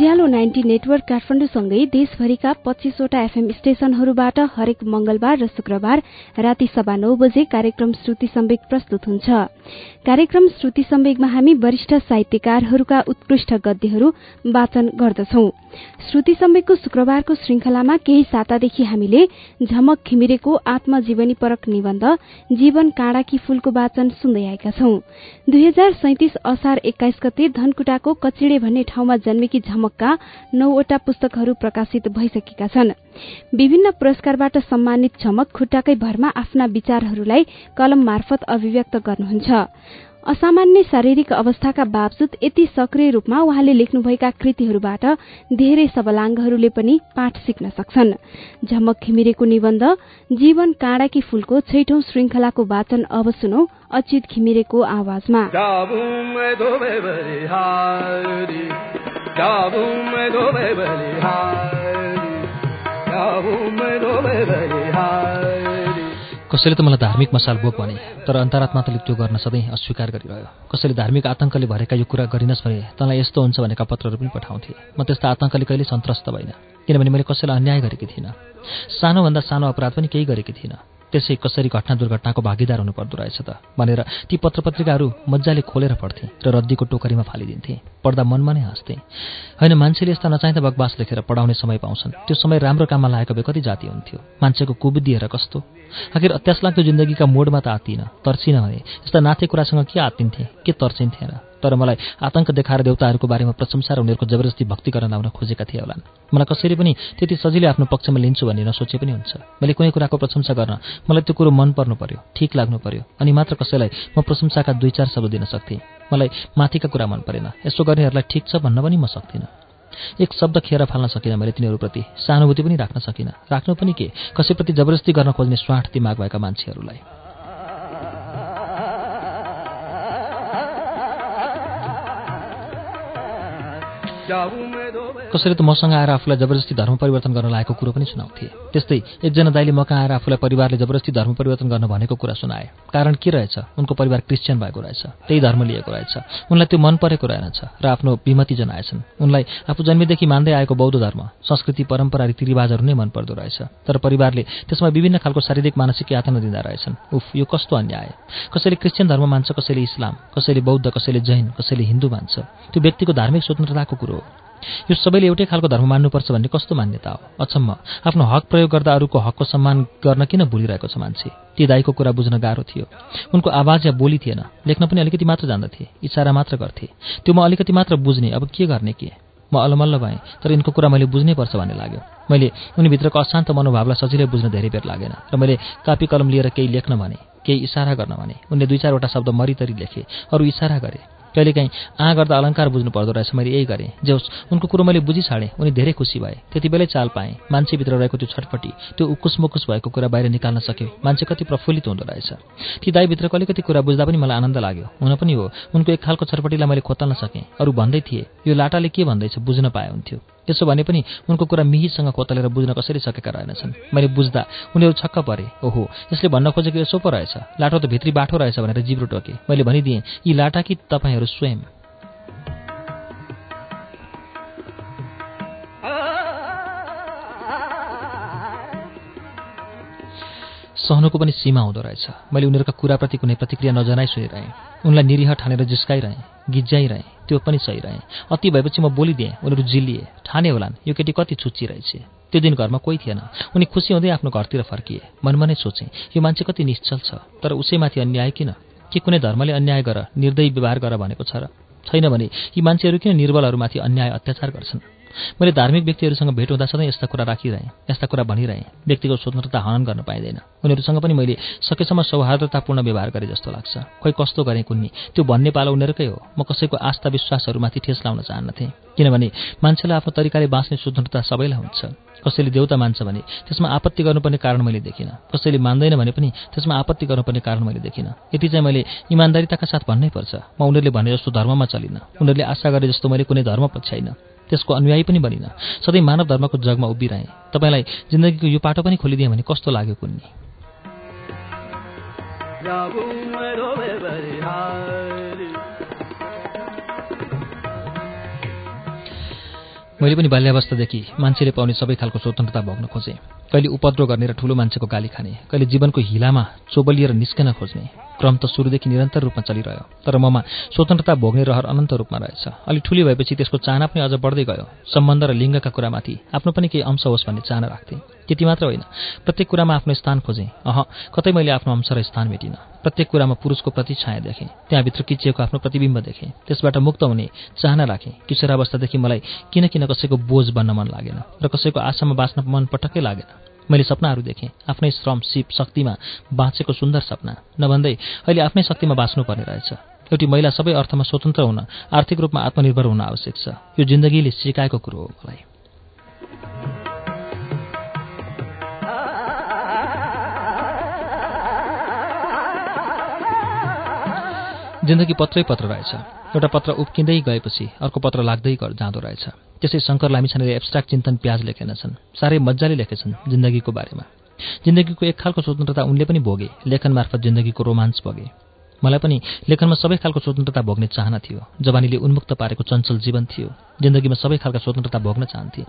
उज्यालो ninety network काठमाडौँसँगै देशभरिका पच्चीसवटा FM स्टेशनहरूबाट हरेक मंगलबार र शुक्रबार राति सभा नौ बजे कार्यक्रम श्रुति सम्वेक प्रस्तुत हुन्छ। कार्यक्रम श्रुति सम्वेकमा हामी वरिष्ठ साहित्यकारहरूका उत्कृष्ट गद्यहरू वाचन गर्दछौ। श्रुति सम्वेकको शुक्रबारको श्रृंखलामा केही सातादेखि हामीले झमक घिमिरेको आत्मजीवनीपरक निबन्ध जीवन काँडाकी फूलको वाचन सुन्दै आएका छौं। दुई हजार सैतिस असार एक्काइस गते धनकुटाको कचिडे भन्ने ठाउँमा जन्मेकी झमकका नौवटा पुस्तकहरू प्रकाशित भइसकेका छन्। विभिन्न पुरस्कारबाट सम्मानित झमक खुट्टाकै भरमा आफ्ना विचारहरूलाई कलम मार्फत अभिव्यक्त गर्नुहुन्छ। असामान्य शारीरिक अवस्थाका बावजुद यति सक्रिय रूपमा उहाँले लेख्नुभएका कृतिहरूबाट धेरै सबलाङ्गहरूले पनि पाठ सिक्न सक्छन्। झमक घिमिरेको निबन्ध जीवन काँडाकी फूलको छैठौं श्रृंखलाको वाचन अब सुनौ अच्युत घिमिरेको आवाजमा। कसैले त मलाई धार्मिक मसाल बोक भने तर अन्तरात्माले त्यो गर्न सधैँ अस्वीकार गरिरह्यो। कसैले धार्मिक आतंकले भरेका यो कुरा गरिनस् भने तँलाई यस्तो हुन्छ भनेका पत्रहरू पनि पठाउँथे। म त्यस्ता आतंकले कहिले सन्त्रस्त भइन। किनभने मैले कसैलाई अन्याय गरेकी थिइनँ। सानोभन्दा सानो अपराध पनि केही गरेकी थिइनँ। त्यसै कसरी घटना दुर्घटनाको भागीदार हुनुपर्दो रहेछ त? भनेर ती पत्र पत्रिकाहरू मजाले खोलेर पढ्थेँ र रद्दीको टोकरीमा फालिदिन्थेँ। पढ्दा मनमा नै हाँस्थेँ। होइन मान्छेले यस्ता नचाहिँदा बकबास लेखेर पढाउने समय पाउँछन्। त्यो समय राम्रो काममा लागेको भए कति जाति हुन्थ्यो? मान्छेको कुबुद्धि हेर कस्तो? आखिर अत्यासलाग्दो जिन्दगीका मोडमा त आत्तिन तर्सिन भने यस्ता नाथे कुरासँग के आत्तिन्थे के तर्सिन्थेन तर मलाई आतंक देखाएर देउताहरूको बारेमा प्रशंसा र उनीहरूको जबरजस्ती भक्ति गर्न लाउन खोजेका थिए होलान्। मलाई कसरी पनि त्यति सजिलै आफ्नो पक्षमा लिन्छु भन्ने नसोचे पनि हुन्छ। मैले कुनै कुराको प्रशंसा गर्न मलाई त्यो कुरो मन पर्नु पर्यो ठिक लाग्नु पर्यो अनि मात्र कसैलाई म प्रशंसाका दुई चार शब्द दिन सक्थेँ। मलाई माथिका कुरा मन परेन यसो गर्नेहरूलाई ठिक छ भन्न पनि म सक्दिनँ एक शब्द खेर फाल्न सकिनँ मैले तिनीहरूप्रति सहानुभूति पनि राख्न सकिनँ। राख्नु पनि के? कसैप्रति जबरजस्ती गर्न खोज्ने स्वाट दिमाग भएका मान्छेहरूलाई। कसैले त मसँग आएर आफूलाई जबरजस्ती धर्म परिवर्तन गर्न लागेको कुरो पनि सुनाउँथे। त्यस्तै एकजना दाइले मका आएर आफूलाई परिवारले जबरजस्ती धर्म परिवर्तन गर्न भनेको कुरा सुनाए। कारण के रहेछ? उनको परिवार क्रिस्चियन भएको रहेछ। त्यही धर्म लिएको रहेछ। उनलाई त्यो मन परेको रहेनछ र आफ्नो विमति जनाएछन्। उनलाई आफू जन्मेदेखि मान्दै आएको बौद्ध धर्म संस्कृति परम्परा रीतिरिवाजहरू नै मन पर्दो रहेछ। तर परिवारले त्यसमा विभिन्न खालको शारीरिक मानसिक यातना दिँदा रहेछन्। उफ यो कस्तो अन्याय! कसैले क्रिस्चियन धर्म मान्छ कसैले इस्लाम कसैले बौद्ध कसैले जैन कसैले हिन्दू मान्छ। त्यो व्यक्तिको धार्मिक स्वतन्त्रताको कुरो यो सबैले एउटै खालको धर्म मान्नुपर्छ भन्ने कस्तो मान्यता हो? अचम्म। आफ्नो हक प्रयोग गर्दा अरूको हकको सम्मान गर्न किन भुलिरहेको छ मान्छे? ती दाईको कुरा बुझ्न गाह्रो थियो। उनको आवाज या बोली थिएन। लेख्न पनि अलिकति मात्र जान्दथे। इसारा मात्र गर्थे। त्यो म अलिकति मात्र बुझ्ने। अब के गर्ने के? म अलमल्ल भएँ तर यिनको कुरा मैले बुझ्नै पर्छ भन्ने लाग्यो। मैले उनीभित्रको अशान्त मनोभावलाई सजिलै बुझ्न धेरै बेर लागेन र मैले कापी कलम लिएर केही लेख्न भने केही इसारा गर्न भने उनले दुई चारवटा शब्द मरितरी लेखे अरू इसारा गरे। कहिलेकाहीँ आ गर्दा अलङ्कार बुझ्नु पर्दो रहेछ। मैले यही गरेँ। जे होस् उनको कुरो मैले बुझी छाडेँ उनी धेरै खुसी भए। त्यति बेलै चाल पाएँ। मान्छेभित्र रहेको त्यो छटपट्टि त्यो उकुस मुकुस भएको कुरा बाहिर निकाल्न सक्यो। मान्छे कति प्रफुल्लित हुँदो रहेछ। ती दाईभित्रको अलिकति कुरा बुझ्दा पनि मलाई आनन्द लाग्यो। हुन पनि हो उनको एक खालको छटपट्टिलाई मैले खोतल्न सकेँ। अरू भन्दै थिए यो लाटाले के भन्दैछ बुझ्न पाए हुन्थ्यो। त्यसो भने पनि उनको कुरा मिहितसँग खोतलेर बुझ्न कसरी सकेका रहेनछन्? मैले बुझ्दा उनीहरू छक्क परे। ओहो यसले भन्न खोजेको यसो पो रहेछ। लाटो त भित्री बाठो रहेछ भनेर जिब्रो टोके। मैले भनिदिएँ यी लाटा कि तपाईँहरू स्वयं। सहनुको पनि सीमा हुँदो रहेछ। मैले उनीहरूका कुराप्रति कुनै प्रतिक्रिया नजनाइ सुनिरहेँ उनलाई निरीह ठानेर जिस्काइरहेँ गिज्जाइरहेँ त्यो पनि सही रहेँ अति भएपछि म बोलिदिएँ उनीहरू जिल्लिए ठाने होलान्। यो केटी कति छुच्ची रहेछ। त्यो दिन घरमा कोही थिएन। उनी खुसी हुँदै आफ्नो घरतिर फर्किए। मनमा नै सोचेँ यो मान्छे कति निश्चल छ। तर उसैमाथि अन्याय किन? के कुनै धर्मले अन्याय गर निर्दयी व्यवहार गर भनेको छ र? छैन भने यी मान्छेहरू किन निर्बलहरूमाथि अन्याय अत्याचार गर्छन्? मैले धार्मिक व्यक्तिहरूसँग भेट हुँदा सधैँ यस्ता कुरा राखिरहेँ यस्ता कुरा भनिरहेँ। व्यक्तिको स्वतन्त्रता हनन गर्न पाइँदैन। उनीहरूसँग पनि मैले सकेसम्म सौहार्दतापूर्ण व्यवहार गरेँ जस्तो लाग्छ। खोइ कस्तो गरेँ कुन्नी? त्यो भन्ने पालो उनीहरूकै हो। म कसैको आस्था विश्वासहरूमाथि ठेस लाउन चाहन्नथेँ। किनभने मान्छेलाई आफ्नो तरिकाले बाँच्ने स्वतन्त्रता सबैलाई हुन्छ। कसैले देउता मान्छ भने त्यसमा आपत्ति गर्नुपर्ने कारण मैले देखिनँ। कसैले मान्दैन भने पनि त्यसमा आपत्ति गर्नुपर्ने कारण मैले देखिनँ। यति चाहिँ मैले इमान्दारिताका साथ भन्नै पर्छ। म उनीहरूले भने जस्तो धर्ममा चलिनँ। उनीहरूले आशा गरे जस्तो मैले कुनै धर्म पछ्याइन त्यसको अनुयायी पनि बनिन। सधैँ मानव धर्मको जगमा उभिरहेँ। तपाईँलाई जिन्दगीको यो पाटो पनि खोलिदिएँ भने कस्तो लाग्यो कुन्नी? मैले पनि बाल्यावस्थादेखि मान्छेले पाउने सबै खालको स्वतन्त्रता भोग्न खोजेँ। कहिले उपद्रो गर्ने र ठुलो मान्छेको गाली खाने कहिले जीवनको हिलामा चोबलिएर निस्कन खोज्ने क्रम त सुरुदेखि निरन्तर रूपमा चलिरह्यो तर ममा स्वतन्त्रता भोग्ने रहर अनन्त रूपमा रहेछ। अलि ठुली भएपछि त्यसको चाहना पनि अझ बढ्दै गयो। सम्बन्ध र लिङ्गका कुरामाथि आफ्नो पनि केही अंश होस् भन्ने चाहना राख्थेँ। त्यति मात्र होइन। प्रत्येक कुरामा आफ्नो स्थान खोजेँ। अह कतै मैले आफ्नो अंश र स्थान भेटिनँ। प्रत्येक कुरामा पुरुषको प्रति छाया देखेँ। त्यहाँभित्र किचिएको आफ्नो प्रतिबिम्ब देखेँ। त्यसबाट मुक्त हुने चाहना राखेँ। किशोरावस्थादेखि मलाई किन किन कसैको बोझ बन्न मन लागेन र कसैको आशामा बाँच्न मन पटक्कै लागेन। मैले सपनाहरू देखेँ। आफ्नै श्रम सिप शक्तिमा बाँचेको सुन्दर सपना। नभन्दै अहिले आफ्नै शक्तिमा बाँच्नुपर्ने रहेछ। एउटी महिला सबै अर्थमा स्वतन्त्र हुन आर्थिक रूपमा आत्मनिर्भर हुन आवश्यक छ। यो जिन्दगीले सिकाएको कुरो हो मलाई। जिन्दगी पत्रै पत्र रहेछ। एउटा पत्र उप्किँदै गएपछि अर्को पत्र लाग्दै जाँदो रहेछ। त्यसै शङ्कर लामिछानेले एब्स्ट्राक्ट चिन्तन प्याज लेखेनछन् साह्रै मजाले लेखेछन् जिन्दगीको बारेमा। जिन्दगीको एक खालको स्वतन्त्रता उनले पनि भोगे। लेखन मार्फत जिन्दगीको रोमाञ्च भोगे मलाई पनि लेखनमा सबै खालको स्वतन्त्रता भोग्ने चाहना थियो। जवानीले उन्मुक्त पारेको चञ्चल जीवन थियो। जिन्दगीमा सबै खालका स्वतन्त्रता भोग्न चाहन्थेँ।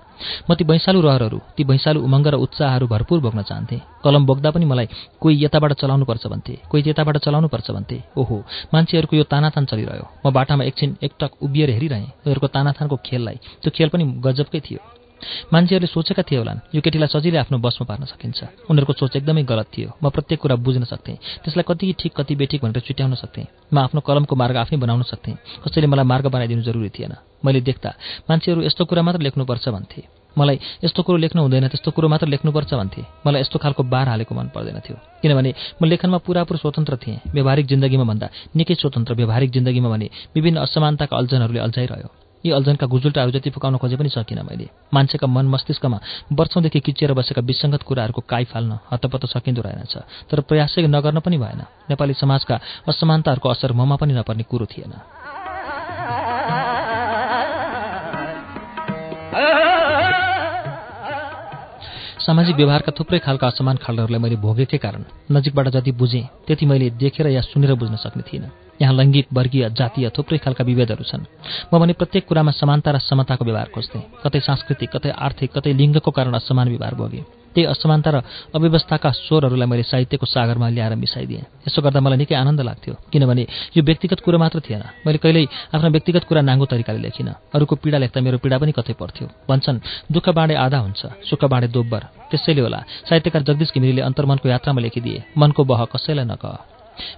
म ती भैँसालु रहरहरू ती भैँसालु उमङ्ग र उत्साहहरू भरपूर भोग्न चाहन्थेँ। कलम बोक्दा पनि मलाई कोही यताबाट चलाउनुपर्छ भन्थे कोही त्यताबाट चलाउनुपर्छ भन्थे। ओहो मान्छेहरूको यो तानातान चलिरह्यो। म बाटामा एकछिन एकटक उभिएर हेरिरहेँ। उनीहरूको तानातानको खेललाई त्यो खेल पनि गजबकै थियो। मान्छेहरूले सोचेका थिए होलान् यो केटीलाई सजिलै आफ्नो बसमा पार्न सकिन्छ। उनीहरूको सोच एकदमै गलत थियो। म प्रत्येक कुरा बुझ्न सक्थेँ। त्यसलाई कति ठिक कति बेठिक भनेर छुट्याउन सक्थेँ। म आफ्नो कलमको मार्ग आफै बनाउन सक्थेँ। कसैले मलाई मार्ग बनाइदिनु जरुरी थिएन। मैले देख्दा मान्छेहरू यस्तो कुरा मात्र लेख्नुपर्छ भन्थे। मलाई यस्तो कुरो लेख्नु हुँदैन त्यस्तो कुरो मात्र लेख्नुपर्छ भन्थे। मलाई यस्तो खालको बार हालेको मन पर्दैन थियो। किनभने म लेखनमा पुरापुर स्वतन्त्र थिएँ। व्यावहारिक जिन्दगीमा भन्दा निकै स्वतन्त्र व्यावहारिक जिन्दगीमा भने विभिन्न असमानताका अल्झनहरूले अल्झाइरह्यो। यी अल्झनका गुजुल्टाहरू जति फुकाउन खोजे पनि सकिनँ मैले। मान्छेका मन मस्तिष्कमा वर्षौँदेखि किचिएर बसेका विसङ्गत कुराहरूको काई फाल्न हतपत्त सकिँदो रहेनछ तर प्रयासै नगर्न पनि भएन। नेपाली समाजका असमानताहरूको असर ममा पनि नपर्ने कुरो थिएन। सामाजिक व्यवहारका थुप्रै खालका असमान खालहरूलाई मैले भोगेकै कारण नजिकबाट जति बुझेँ त्यति मैले देखेर या सुनेर बुझ्न सक्ने थिइनँ। यहाँ लैङ्गिक वर्गीय जातीय थुप्रै खालका विभेदहरू छन्। म भने प्रत्येक कुरामा समानता र समताको व्यवहार खोज्थेँ। कतै सांस्कृतिक कतै आर्थिक कतै लिङ्गको कारण असमान व्यवहार भोगेँ। त्यही असमानता र अव्यवस्थाका स्वरहरूलाई मैले साहित्यको सागरमा ल्याएर मिसाइदिएँ। यसो गर्दा मलाई निकै आनन्द लाग्थ्यो किनभने यो व्यक्तिगत कुरो मात्र थिएन। मैले कहिल्यै आफ्नो व्यक्तिगत कुरा नाङ्गो तरिकाले लेखिनँ। अरूको पीडा लेख्दा मेरो पीडा पनि कतै पर्थ्यो। भन्छन् दुःख बाँडे आधा हुन्छ सुख बाँडे दोब्बर। त्यसैले होला साहित्यकार जगदीश घिमिरेले अन्तर्मनको यात्रामा लेखिदिए मनको बह कसैलाई नकह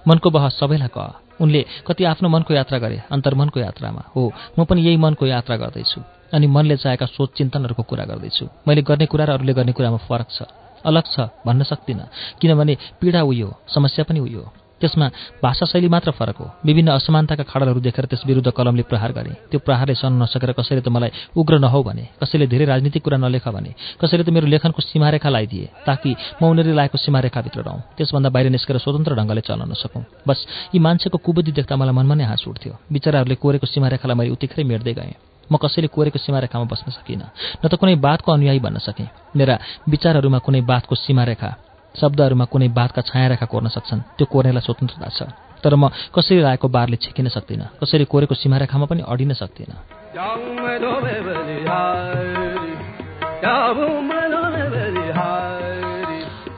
मनको बह सबैलाई कह। उनले कति आफ्नो मनको यात्रा गरे अन्तर्मनको यात्रामा। हो म पनि यही मनको यात्रा गर्दैछु। अनि मनले चाहेका सोच चिन्तनहरूको कुरा गर्दैछु। मैले गर्ने कुरा र अरूले गर्ने कुरामा फरक छ अलग छ भन्न सक्दिनँ किनभने पीडा उयो समस्या पनि उयो। त्यसमा भाषाशैली मात्र फरक हो। विभिन्न असमानताका खडलहरू देखेर त्यस विरुद्ध कलमले प्रहार गरे। त्यो प्रहारले सहन नसकेर कसैले त मलाई उग्र नहौ भने कसैले धेरै राजनीतिक कुरा नलेख भने कसैले त मेरो लेखनको सीमारेखा लगाइदिए ताकि म उनीहरूले लागेको सीमारेखाभित्र रहँ। त्यसभन्दा बाहिर निस्केर स्वतन्त्र ढङ्गले चल्न नसकौँ। बस यी मान्छेको कुबुद्धि देख्दा मलाई मनमा नै हाँस उठ्थ्यो। बिचराहरूले कोरेको सीमारेखालाई मैले उतिखेरै मेट्दै गएँ। म कसैले कोरेको सीमारेखामा बस्न सकिनँ। न त कुनै बातको अनुयायी बन्न सकेँ। मेरा विचारहरूमा कुनै बातको सीमारेखा शब्दहरूमा कुनै बातका छायारेखा कोर्न सक्छन्। त्यो कोर्नेलाई स्वतन्त्रता छ। तर म कसरी लागेको बारले छेकिन सक्दिनँ? कसरी कोरेको सीमारेखामा पनि अडिन सक्दिनँ।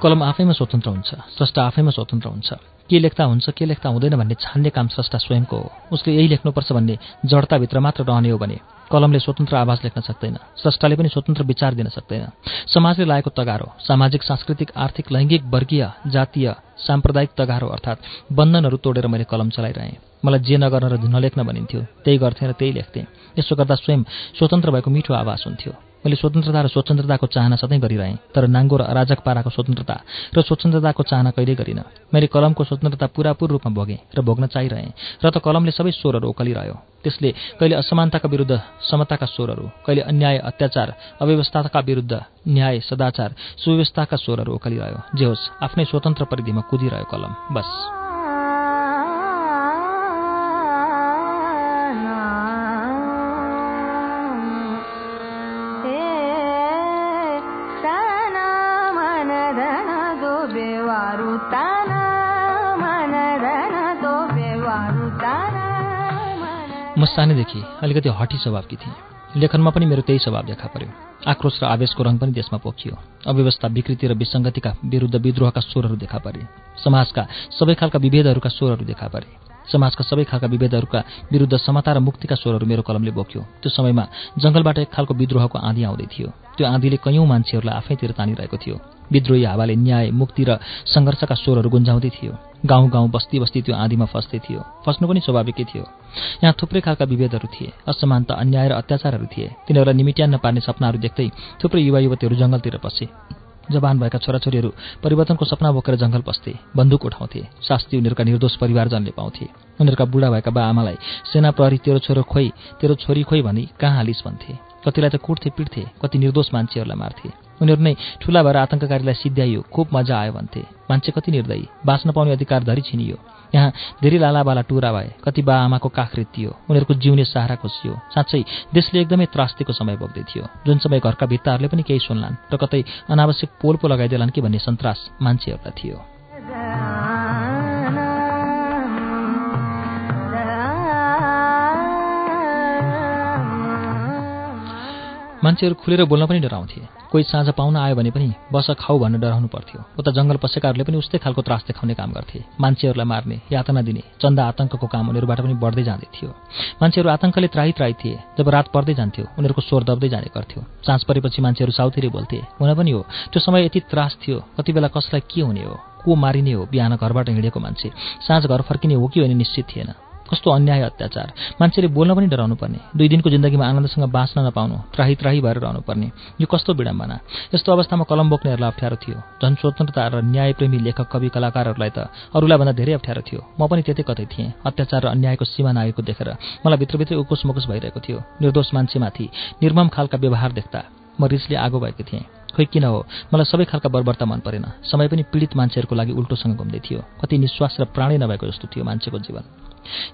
कलम आफैमा स्वतन्त्र हुन्छ। स्रष्टा आफैमा स्वतन्त्र हुन्छ। के लेख्दा हुन्छ के लेख्दा हुँदैन भन्ने छान्ने काम स्रष्टा स्वयंको हो। उसले यही लेख्नुपर्छ भन्ने जडताभित्र मात्र रहने हो भने कलमले स्वतन्त्र आवाज लेख्न सक्दैन स्रष्टाले पनि स्वतन्त्र विचार दिन सक्दैन। समाजले लागेको तगारो सामाजिक सांस्कृतिक आर्थिक लैङ्गिक वर्गीय जातीय साम्प्रदायिक तगारो अर्थात् बन्धनहरू तोडेर मैले कलम चलाइरहेँ। मलाई जे नगर्न र नलेख्न भनिन्थ्यो त्यही गर्थेँ र त्यही लेख्थेँ। यसो गर्दा स्वयं स्वतन्त्र भएको मिठो आवाज हुन्थ्यो। मैले स्वतन्त्रता र स्वतन्त्रताको चाहना सधैँ गरिरहेँ तर नाङ्गो र अराजक पाराको स्वतन्त्रता र स्वतन्त्रताको चाहना कहिल्यै गरिनँ। मैले कलमको स्वतन्त्रता पुरापुर रूपमा भोगेँ र भोग्न चाहिरहेँ र त कलमले सबै स्वरहरू ओकलिरह्यो त्यसले कहिले असमानताका विरुद्ध समताका स्वरहरू कहिले अन्याय अत्याचार अव्यवस्थाका विरुद्ध न्याय सदाचार सुव्यवस्थाका स्वरहरू ओकलिरह्यो जे होस् आफ्नै स्वतन्त्र परिधिमा कुदिरह्यो कलम। बस। सानैदेखि अलिकति हठी स्वभावकी थिएँ। लेखनमा पनि मेरो त्यही स्वभाव देखा पर्यो। आक्रोश र आवेशको रङ पनि देशमा पोखियो। अव्यवस्था विकृति र विसङ्गतिका विरुद्ध विद्रोहका स्वरहरू देखा परे। समाजका सबै खालका विभेदहरूका स्वरहरू देखा परे। समाजका सबै खालका विभेदहरूका विरुद्ध समता र मुक्तिका स्वरहरू मेरो कलमले बोक्यो। त्यो समयमा जङ्गलबाट एक खालको विद्रोहको आँधी आउँदै थियो। त्यो आँधीले कैयौँ मान्छेहरूलाई आफैतिर तानिरहेको थियो। विद्रोही हावाले न्याय मुक्ति र सङ्घर्षका स्वरहरू गुन्जाउँदै थियो। गाउँ गाउँ बस्ती बस्ती त्यो आँधीमा फस्दै थियो। फस्नु पनि स्वाभाविकै थियो। यहाँ थुप्रै खालका विभेदहरू थिए। असमानता अन्याय र अत्याचारहरू थिए। तिनीहरूलाई निमिट्यान्न पार्ने सपनाहरू देख्दै थुप्रै युवा युवतीहरू जङ्गलतिर पसे। जवान भएका छोराछोरीहरू परिवर्तनको सपना बोकेर जङ्गल पस्थे बन्दुक उठाउँथे। शास्ति उनीहरूका निर्दोष परिवारजनले पाउँथे। उनीहरूका बुढा भएका बा आमालाई सेना प्रहरी तेरो छोरो खोइ तेरो छोरी खोइ भनी कहाँ हालिस भन्थे। कतिलाई त कुट्थे पिट्थे कति निर्दोष मान्छेहरूलाई मार्थे। उनीहरू नै ठुला भएर आतङ्ककारीलाई सिद्ध्याइयो। खुब मजा आयो भन्थे। मान्छे कति निर्दयी। बाँच्न पाउने अधिकार धरी छिनियो। यहाँ धेरै लालाबाला टुरा भए। कति बा आमाको काख रित्तियो। उनीहरूको जिउने सहारा खोसियो। साँच्चै देशले एकदमै त्रास्तीको समय बोक्दै थियो। जुन समय घरका भित्ताहरूले पनि केही सुन्लान् र कतै अनावश्यक पोल पो लगाइदेलान् कि भन्ने सन्तास मान्छेहरूलाई थियो। मान्छेहरू खुलेर बोल्न पनि डराउँथे। कोही साँझ पाउन आयो भने पनि बस खाऊ भनेर डराउनु पर्थ्यो। उता जङ्गल पसेकाहरूले पनि उस्तै खालको त्रास देखाउने काम गर्थे। मान्छेहरूलाई मार्ने यातना दिने चन्दा आतङ्कको काम उनीहरूबाट पनि बढ्दै जाँदै थियो। मान्छेहरू आतङ्कले त्राही त्राही थिए। जब रात पर्दै जान्थ्यो उनीहरूको स्वर दब्दै जाने गर्थ्यो। साँझ परेपछि मान्छेहरू साउथेरी बोल्थे हुन पनि हो। त्यो समय यति त्रास थियो। कति बेला कसलाई के हुने हो? को मारिने हो? बिहान घरबाट हिँडेको मान्छे। साँझ घर फर्किने हो कि होइन निश्चित थिएन। कस्तो अन्याय अत्याचार। मान्छेले बोल्न पनि डराउनु पर्ने दुई दिनको जिन्दगीमा आनन्दसँग बाँच्न नपाउनु त्राही त्राही भएर रहनु पर्ने यो कस्तो विडम्बना? यस्तो अवस्थामा कलम बोक्नेहरूलाई अप्ठ्यारो थियो। झन् स्वतन्त्रता र न्यायप्रेमी लेखक कवि कलाकारहरूलाई त अरूलाई भन्दा धेरै अप्ठ्यारो थियो। म पनि त्यतै कतै थिएँ। अत्याचार र अन्यायको सीमा नआएको देखेर मलाई भित्रभित्रै उकुस मुकुस भइरहेको थियो। निर्दोष मान्छेमाथि निर्मम खालका व्यवहार देख्दा म रिसले आगो भएको थिएँ। खोइ किन हो? मलाई सबै खालका बर्बरता मन परेन। समय पनि पीडित मान्छेहरूको लागि उल्टोसँग घुम्दै थियो। कति निश्वास र प्राणै नभएको जस्तो थियो मान्छेको जीवन।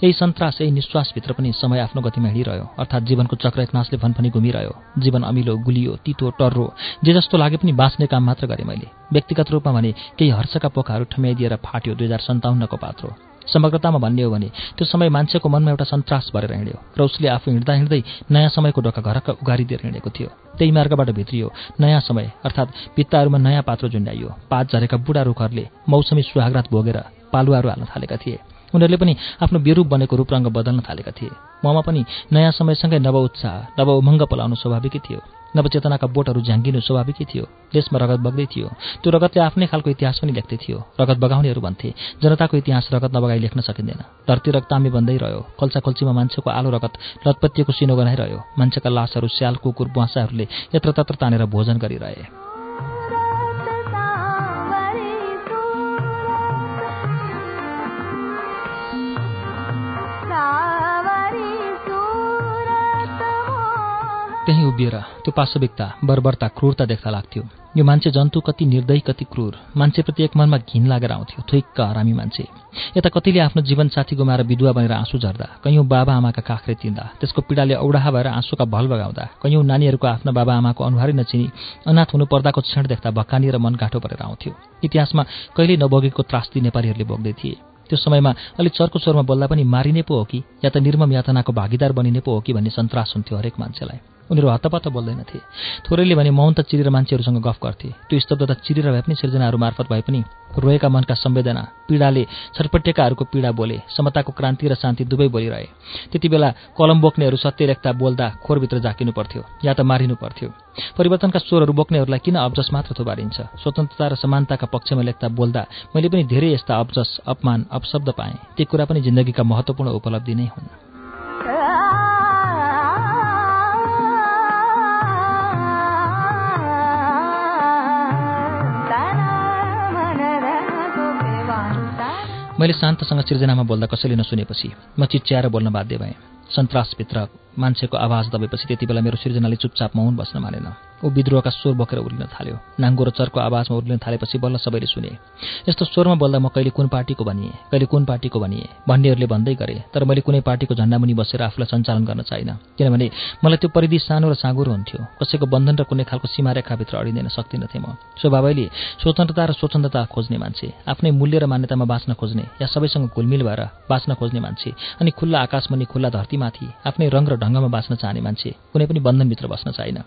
यही सन्तास यही निश्वासभित्र पनि समय आफ्नो गतिमा हिँडिरह्यो। अर्थात् जीवनको चक्र एक नासले फनफनी घुमिरह्यो। जीवन अमिलो गुलियो तितो टर्रो जे जस्तो लागे पनि बाँच्ने काम मात्र गरेँ मैले। व्यक्तिगत रूपमा भने केही हर्षका पोखाहरू ठम्याइदिएर फाट्यो दुई हजार सन्ताउन्नको पात्रो। समग्रतामा भन्ने हो भने त्यो समय मान्छेको मनमा एउटा सन्तास भरेर हिँड्यो र उसले आफू हिँड्दा हिँड्दै नयाँ समयको ढोका घरक्क उगारिदिएर हिँडेको थियो। त्यही मार्गबाट भित्रियो नयाँ समय अर्थात् भित्ताहरूमा नयाँ पात्रो झुन्ड्याइयो पात झरेका बुढा रुखहरूले मौसमी सुहागरात भोगेर पालुवाहरू हाल्न थालेका थिए। उनीहरूले पनि आफ्नो विरूप बनेको रूपरङ्ग बदल्न थालेका थिए। ममा पनि नयाँ समयसँगै नव उत्साह नव उमङ्ग पलाउनु स्वाभाविकै थियो। नवचेतनाका बोटहरू झ्याङ्गिनु स्वाभाविकै थियो। देशमा रगत बग्दै थियो। त्यो रगतले आफ्नै खालको इतिहास पनि लेख्दै थियो। रगत बगाउनेहरू भन्थे जनताको इतिहास रगत नबगाई लेख्न सकिँदैन। धरती रक्तामी बन्दै रह्यो। कल्चा कल्चीमा मान्छेको आलो रगत लतपत्तिएको सिनो गनाइरह्यो मान्छेका लासहरू स्याल कुकुर बुवासाहरूले यत्रतत्र तानेर भोजन गरिरहे। त्यहीँ उभिएर त्यो पाशविकता बर्बरता क्रूरता देख्दा लाग्थ्यो। यो मान्छे जन्तु कति निर्दयी कति क्रूर। मान्छेप्रति एक मनमा घिन लागेर आउँथ्यो थुइक्क हरामी मान्छे। यता कतिले आफ्नो जीवनसाथी गुमाएर विधुवा बनेर आँसु झर्दा कैयौँ बाबा आमाका काखरे तिन्दा त्यसको पीडाले औडाहा भएर आँसुका भल बगाउँदा कैयौँ नानीहरूको आफ्ना बाबा आमाको अनुहारै नचिनी अनाथ हुनु पर्दाको क्षण देख्दा भक्कानी र मन गाँठो परेर आउँथ्यो। इतिहासमा कहिल्यै नबोगेको त्रास्ती नेपालीहरूले बोक्दै थिए। त्यो समयमा अलिक चर्को स्वरमा बोल्दा पनि मारिने पो हो कि या त निर्मम यातनाको भागीदार बनिने पो हो कि भन्ने सन्तास हुन्थ्यो हरेक मान्छेलाई। उनीहरू हतपत्त बोल्दैनथे। थोरैले भने मौन त चिरेर मान्छेहरूसँग गफ गर्थे। त्यो स्तब्धता चिरेर भए पनि सिर्जनाहरू मार्फत भए पनि रोएका मनका संवेदना पीडाले छटपटेकाहरूको पीडा बोले समताको क्रान्ति र शान्ति दुवै बोलिरहे। त्यति बेला कलम बोक्नेहरू सत्य लेख्दा बोल्दा खोरभित्र जाकिनु पर्थ्यो या त मारिनु पर्थ्यो। परिवर्तनका स्वरहरू बोक्नेहरूलाई किन अब्जस मात्र थुबारिन्छ? स्वतन्त्रता र समानताका पक्षमा लेख्दा बोल्दा मैले पनि धेरै यस्ता अब्जस अपमान अपशब्द पाएँ। ती कुरा पनि जिन्दगीका महत्त्वपूर्ण उपलब्धि नै हुन्। मैले शान्तसँग सिर्जनामा बोल्दा कसैले नसुनेपछि म चिच्याएर बोल्न बाध्य भएँ। सन्तासभित्र मान्छेको आवाज दबेपछि त्यति बेला मेरो सिर्जनाले चुपचाप मौन बस्न मानेन। ऊ विद्रोहका स्वर बोकेर उर्लिन थाल्यो। नाङ्गो र चर्को आवाजमा उर्लिन थालेपछि बल्ल सबैले सुने यस्तो स्वरमा बोल्दा म कहिले कुन पार्टीको भनिएँ? कहिले कुन पार्टीको भनिएँ? भन्नेहरूले भन्दै गरे तर मैले कुनै पार्टीको झन्डामुनि बसेर आफूलाई सञ्चालन गर्न चाहिनँ किनभने मलाई त्यो परिधि सानो र साँगुरो हुन्थ्यो। कसैको बन्धन र कुनै खालको सीमारेखाभित्र अडिँदैन सक्दिनथेँ म। स्वभावैले स्वतन्त्रता र स्वच्छन्दता खोज्ने मान्छे आफ्नै मूल्य र मान्यतामा बाँच्न खोज्ने या सबैसँग घुलमिल भएर बाँच्न खोज्ने मान्छे अनि खुल्ला आकाशमुनि खुल्ला धरतीमाथि आफ्नै रङ र ढङ्गमा बाँच्न चाहने मान्छे कुनै पनि बन्धनभित्र बस्न छैन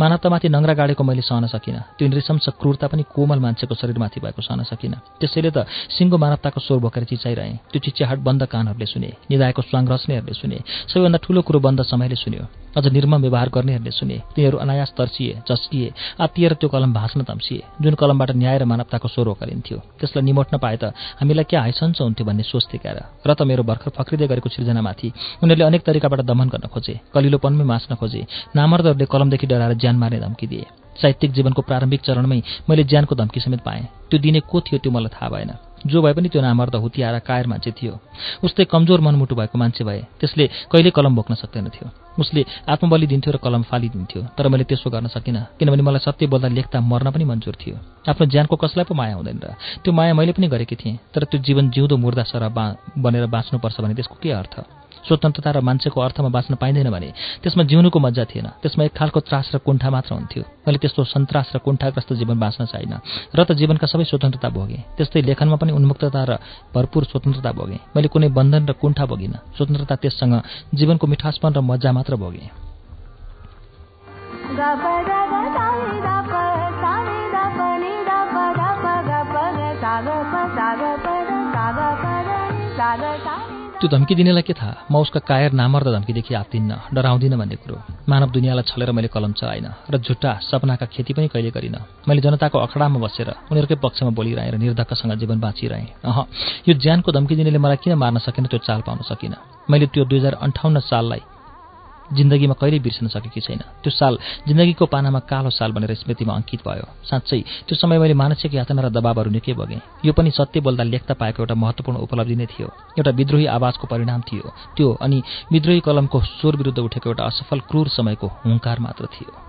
मानवतामाथि नङ्ग्रा गाडेको मैले सहन सकिनँ। त्यो नृशंस क्रूरता पनि कोमल मान्छेको शरीरमाथि भएको सहन सकिनँ। त्यसैले त सिङ्गो मानवताको स्वर बोकेर चिचाइरहेँ। त्यो चिच्याहाट बन्द कानहरूले सुने निधाएको स्वाङ रच्नेहरूले सुने सबैभन्दा ठुलो कुरो बन्द समयले सुन्यो। अझ निर्मम व्यवहार गर्नेहरूले सुने। तिनीहरू अनायास तर्सिए झस्किए आत्तिएर त्यो कलम भाँच्न तम्सिए जुन कलमबाट न्याय र मानवताको स्वर ओकालिन्थ्यो त्यसलाई निमोट्न पाए त हामीलाई क्या हाइसन्च हुन्थ्यो भन्ने सोच्थे र त मेरो भर्खर फक्रिँदै गरेको सृजनामाथि उनीहरूले अनेक तरिकाबाट दमन गर्न खोजे कलिलोपनमै मास्न खोजे नामर्दहरूले कलमदेखि डराएर ज्यान मार्ने धम्की दिए। साहित्यिक जीवनको प्रारम्भिक चरणमै मैले ज्यानको धम्की समेत पाएँ। त्यो दिने को थियो त्यो मलाई थाहा भएन। जो भए पनि त्यो नामर्द हुतियाएर कायर मान्छे थियो उस्तै कमजोर मनमुटु भएको मान्छे भए त्यसले कहिले कलम बोक्न सक्दैनथ्यो उसले आत्मबलि दिन्थ्यो र कलम फालिदिन्थ्यो तर मैले त्यसो गर्न सकिनँ किनभने मलाई सत्य बोल्दा लेख्दा मर्न पनि मन्जुर थियो। आफ्नो ज्यानको कसलाई पो माया हुँदैन र? त्यो माया मैले पनि गरेकी थिएँ तर त्यो जीवन जिउँदो मुर्दा सर बनेर बाँच्नुपर्छ भने त्यसको के अर्थ? स्वतन्त्रता र मान्छेको अर्थमा बाँच्न पाइँदैन भने त्यसमा जिउनुको मजा थिएन। त्यसमा एक खालको त्रास र कुण्ठा मात्र हुन्थ्यो। मैले त्यस्तो सन्तास र कुण्ठाग्रस्त जीवन बाँच्न चाहिन र त जीवनका सबै स्वतन्त्रता भोगेँ। त्यस्तै लेखनमा पनि उन्मुक्तता र भरपूर स्वतन्त्रता भोगेँ। मैले कुनै बन्धन र कुण्ठा भोगिनँ। स्वतन्त्रता त्यससँग जीवनको मिठासपन र मजा मात्र भोगेँ। त्यो धम्की दिनेलाई के थाहा? म उसका कायर नामर्द धम्कीदेखि आत्तिन्न डराउँदिनँ भन्ने कुरो। मानव दुनियाँलाई छलेर मैले कलम चलाइनँ र झुट्टा सपनाका खेती पनि कहिले गरिनँ। मैले जनताको अखडामा बसेर उनीहरूकै पक्षमा बोलिरहेँ र निर्धक्कसँग जीवन बाँचिरहेँ। अह यो ज्यानको धम्की दिनेले मलाई किन मार्न सकेन त्यो चाल पाउन सकिनँ? मैले त्यो दुई हजार अन्ठाउन्न साललाई जिन्दगीमा कहिल्यै बिर्सन सकेकी छैन। त्यो साल जिन्दगीको पानामा कालो साल भनेर स्मृतिमा अङ्कित भयो। साँच्चै त्यो समय मैले मानसिक यातना र दबावहरू निकै बगेँ। यो पनि सत्य बोल्दा लेख्दा पाएको एउटा महत्त्वपूर्ण उपलब्धि नै थियो। एउटा विद्रोही आवाजको परिणाम थियो त्यो अनि विद्रोही कलमको स्वर विरुद्ध उठेको एउटा असफल क्रूर समयको हुङ्कार मात्र थियो।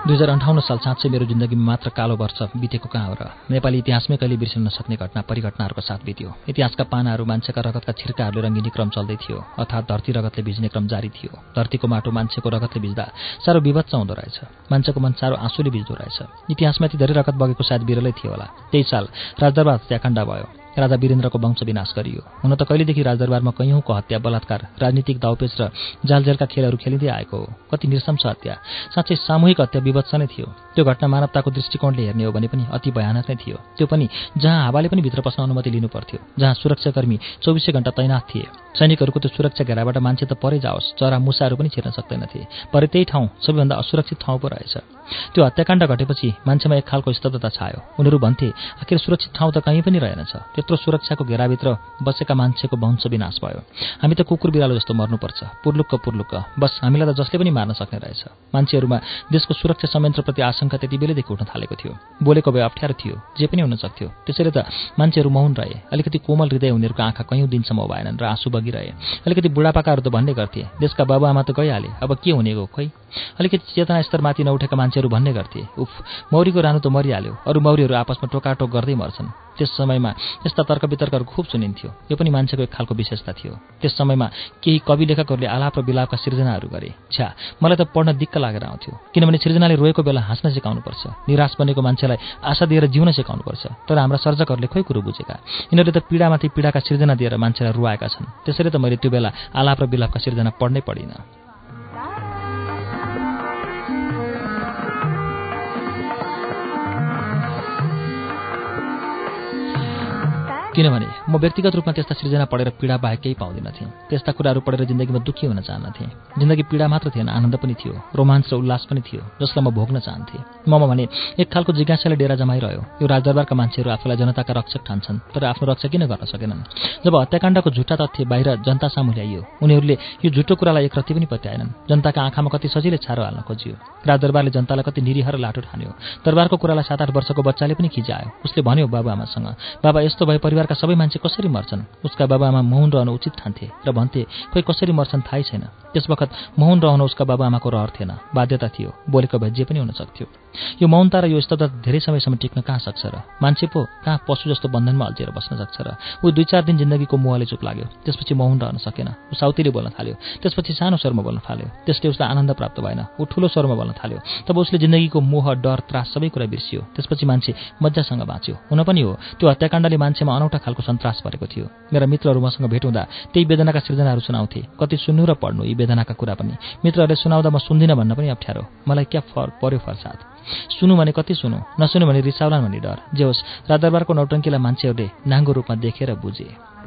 दुई हजार अन्ठाउन्न साल साँच्चै मेरो जिन्दगीमा मात्र कालो वर्ष बितेको कहाँ हो र? नेपाली इतिहासमै कहिले बिर्सिन नसक्ने घटना परिघटनाहरूको साथ बित्यो। इतिहासका पानाहरू मान्छेका रगतका छिर्काहरूले रङ्गिने क्रम चल्दै थियो अर्थात् धरती रगतले भिज्ने क्रम जारी थियो। धरतीको माटो मान्छेको रगतले भिज्दा साह्रो विभत्स हुँदो रहेछ। मान्छेको मन साह्रो आँसुले भिज्दो रहेछ। इतिहासमा यति धेरै रगत बगेको सायद बिरलै थियो होला। त्यही साल राजदरबार हत्याकाण्ड भयो। राजा वीरेन्द्रको वंश विनाश गरियो। हुन त कहिलेदेखि राजदरबारमा कैयौँको हत्या बलात्कार राजनीतिक दाउपेच र जालजेलका खेलहरू खेलिँदै आएको हो। कति निर्शंस हत्या। साँच्चै सामूहिक हत्या विवत्स नै थियो। त्यो घटना मानवताको दृष्टिकोणले हेर्ने हो भने पनि अति भयानक नै थियो। त्यो पनि जहाँ हावाले पनि भित्र पस्न अनुमति लिनु पर्थ्यो जहाँ सुरक्षाकर्मी चौबिसै घण्टा तैनाथ थिए। सैनिकहरूको त्यो सुरक्षा घेराबाट मान्छे त परै जाओस् चरा मुसाहरू पनि छिर्न सक्दैनथे परे त्यही ठाउँ सबैभन्दा असुरक्षित ठाउँ पो रहेछ। त्यो हत्याकाण्ड घटेपछि मान्छेमा एक खालको स्तब्धता छायो। उनीहरू भन्थे आखिर सुरक्षित ठाउँ त कहीँ पनि रहेनछ। त्यत्रो सुरक्षाको घेराभित्र बसेका मान्छेको वंश विनाश भयो। हामी त कुकुर बिरालो जस्तो मर्नुपर्छ। पुर्लुक्क पुर्लुक्क। बस हामीलाई त जसले पनि मार्न सक्ने रहेछ। मान्छेहरूमा देशको सुरक्षा संयन्त्रप्रति आशंका त्यति बेलैदेखि उठ्न थालेको थियो। बोलेको भए अप्ठ्यारो थियो जे पनि हुन सक्थ्यो। त्यसैले त मान्छेहरू मौन रहे। अलिकति कोमल हृदय उनीहरूको आँखा कैयौँ दिनसम्म भएनन् र आँसु बगिरहे। अलिकति बुढापाकाहरू त भन्ने गर्थे देशका बाबुआमा त गइहाले। अब के हुनेको खोइ? अलिकति चेतना स्तरमाथि नउठेका मान्छेहरू भन्ने गर्थे। उफ मौरीको रानो त मरिहाल्यो। अरू मौरीहरू आपसमा टोकाटोक गर्दै मर्छन्। त्यस समयमा यस्ता तर्क वितर्कहरू खुब सुनिन्थ्यो। यो पनि मान्छेको एक खालको विशेषता थियो। त्यस समयमा केही कवि लेखकहरूले आलाप र विलापका सिर्जनाहरू गरे। छ्या मलाई त पढ्न दिक्क लागेर आउँथ्यो। किनभने सिर्जनाले रोएको बेला हाँस्न सिकाउनुपर्छ। निराश बनेको मान्छेलाई आशा दिएर जिउन सिकाउनुपर्छ। तर हाम्रा सर्जकहरूले खोइ कुरो बुझेका? यिनीहरूले त पीडामाथि पीडाका सिर्जना दिएर मान्छेलाई रुवाएका छन्। त्यसैले त मैले त्यो बेला आलाप र विलापका सिर्जना पढ्नै पढिनँ। किनभने म व्यक्तिगत रूपमा त्यस्ता सृजना पढेर पीडा बाहेक केही पाउँदिनथेँ त्यस्ता कुराहरू पढेर जिन्दगीमा दुःखी हुन चाहन्थेँ जिन्दगी पीडा मात्र थिएन आनन्द पनि थियो रोमाञ्च र उल्लास पनि थियो जसलाई म भोग्न चाहन्थेँ। ममा भने एक खालको जिज्ञासाले डेरा जमाइरह्यो। यो राजदरबारका मान्छेहरू आफूलाई जनताका रक्षक ठान्छन् तर आफ्नो रक्षा किन गर्न सकेनन्? जब हत्याकाण्डको झुट्टा तथ्य बाहिर जनता सामु ल्याइयो उनीहरूले यो झुटो कुरालाई एक रति पनि पत्याएनन्। जनताका आँखामा कति सजिलै छारो हाल्न खोजियो। राजदरबारले जनतालाई कति निरीह लाटो ठान्यो। दरबारको कुरालाई सात आठ वर्षको बच्चाले पनि खिजायो। उसले भन्यो बाबुआमासँग बाबा यस्तो भए परिवारका सबै मान्छे कसरी मर्छन्? उसका बाबाआमा मौन रहनु उचित ठान्थे र भन्थे खोइ कसरी मर्छन् थाहै छैन। त्यस वखत मौन रहन उसका बाबाआमाको रहर थिएन। बाध्यता थियो। बोलेको भए जे पनि हुन सक्थ्यो। यो मौनता र यो स्तब्धता धेरै समयसम्म टिक्न कहाँ सक्छ र? मान्छे पो कहाँ पशु जस्तो बन्धनमा अल्झिएर बस्न सक्छ र? ऊ दुई चार दिन जिन्दगीको मोहले चुप लाग्यो। त्यसपछि मौन रहन सकेन। ऊ साउतीले बोल्न थाल्यो। त्यसपछि सानो स्वरमा बोल्न थाल्यो। त्यसले उसलाई आनन्द प्राप्त भएन। ऊ ठुलो स्वरमा बोल्न थाल्यो। तब उसले जिन्दगीको मोह डर त्रास सबै कुरा बिर्सियो। त्यसपछि मान्छे मजासँग बाँच्यो। हुन पनि हो। त्यो हत्याकाण्डले मान्छेमा अनौठा खालको सन्तास परेको थियो। मेरा मित्रहरू मसँग भेट हुँदा त्यही वेदनाका सृजनाहरू सुनाउँथे। कति सुन्नु र पढ्नु यी वेदनाका कुरा पनि। मित्रहरूले सुनाउँदा म सुन्दिनँ भन्न पनि अप्ठ्यारो। मलाई क्या फर पर्यो फर्साद? सुनु भने कति सुनु? नसुनु भने रिसाउलान् भन्ने डर। जे होस् राजदरबारको नौटङ्कीलाई मान्छेहरूले नाङ्गो रूपमा देखेर बुझे।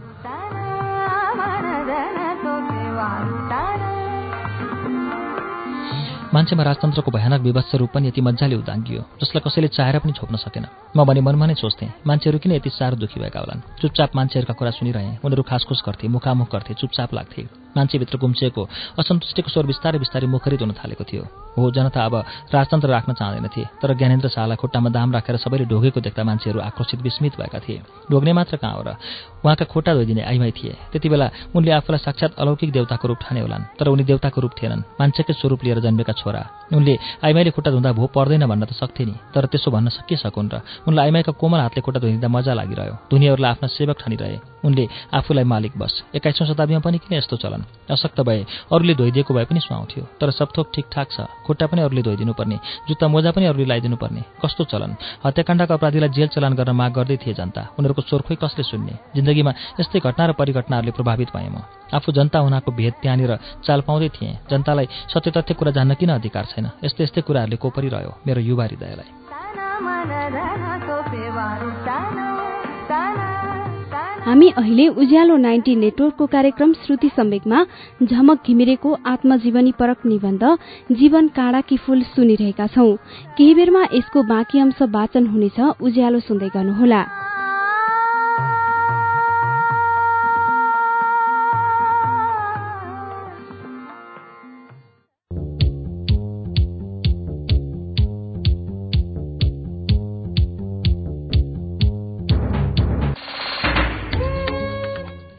मान्छेमा राजतन्त्रको भयानक विभत्स रूप पनि यति मजाले उदाङ्गियो जसलाई कसैले चाहेर पनि छोप्न सकेन। म भने मनमा नै सोच्थेँ मान्छेहरू किन यति साह्रो दुःखी भएका होलान्? चुपचाप मान्छेहरूका कुरा सुनिरहेँ उनीहरू खासखुस गर्थे मुखामुख गर्थे चुपचाप लाग्थे। मान्छेभित्र गुम्सिएको असन्तुष्टिको स्वर बिस्तारै बिस्तारै मुखरित हुन थालेको थियो। हो जनता अब राजतन्त्र राख्न चाहँदैनथे तर ज्ञानेन्द्र शाहलाई खुट्टामा दाम राखेर सबैले ढोगेको देख्दा मान्छेहरू आक्रोशित विस्मित भएका थिए। ढोग्ने मात्र कहाँ हो र? उहाँका खुट्टा धोइदिने आइमाई थिए। त्यति बेला उनले आफूलाई साक्षात् अलौकिक देवताको रूप ठाने होलान् तर उनी देवताको रूप थिएनन्। मान्छेकै स्वरूप लिएर जन्मेका छोरा। उनले आइमाईले खुट्टा धुँदा भो पर्दैन भन्न त सक्थे नि तर त्यसो भन्न सकिसकुन् र उनलाई आइमाईका कोमल हातले खुट्टा धोइदिँदा मजा लागिरह्यो। दुनियाँहरूलाई आफ्ना सेवक ठानिरहे। उनले आफूलाई मालिक बस। एक्काइसौँ शताब्दीमा पनि किन यस्तो चलन? अशक्त भए अरूले धोइदिएको भए पनि सुहाउँथ्यो तर सबथोक ठिकठाक छ। खुट्टा पनि अरूले धोइदिनुपर्ने जुत्ता मोजा पनि अरूले लगाइदिनुपर्ने कस्तो चलन? हत्याकाण्डका अपराधीलाई जेल चलान गर्न माग गर्दै थिए जनता। उनीहरूको स्वर खोइ कसले सुन्ने? जिन्दगीमा यस्तै घटना र परिघटनाहरूले प्रभावित भएँ म। आफू जनता हुनाको भेद त्यहाँनिर चाल पाउँदै थिएँ। जनतालाई सत्य तथ्य कुरा जान्न किन अधिकार छैन। यस्तै यस्तै कुराहरूले कोपरिरह्यो मेरो युवा हृदयलाई। हामी अहिले उज्यालो नाइन्टी नेटवर्कको कार्यक्रम श्रुति सम्वेकमा झमक घिमिरेको आत्मजीवनी परक निबन्ध जीवन काँडाकी फूल सुनिरहेका छौं। केही बेरमा यसको बाँकी अंश वाचन हुनेछ उज्यालो सुन्दै गर्नुहोला।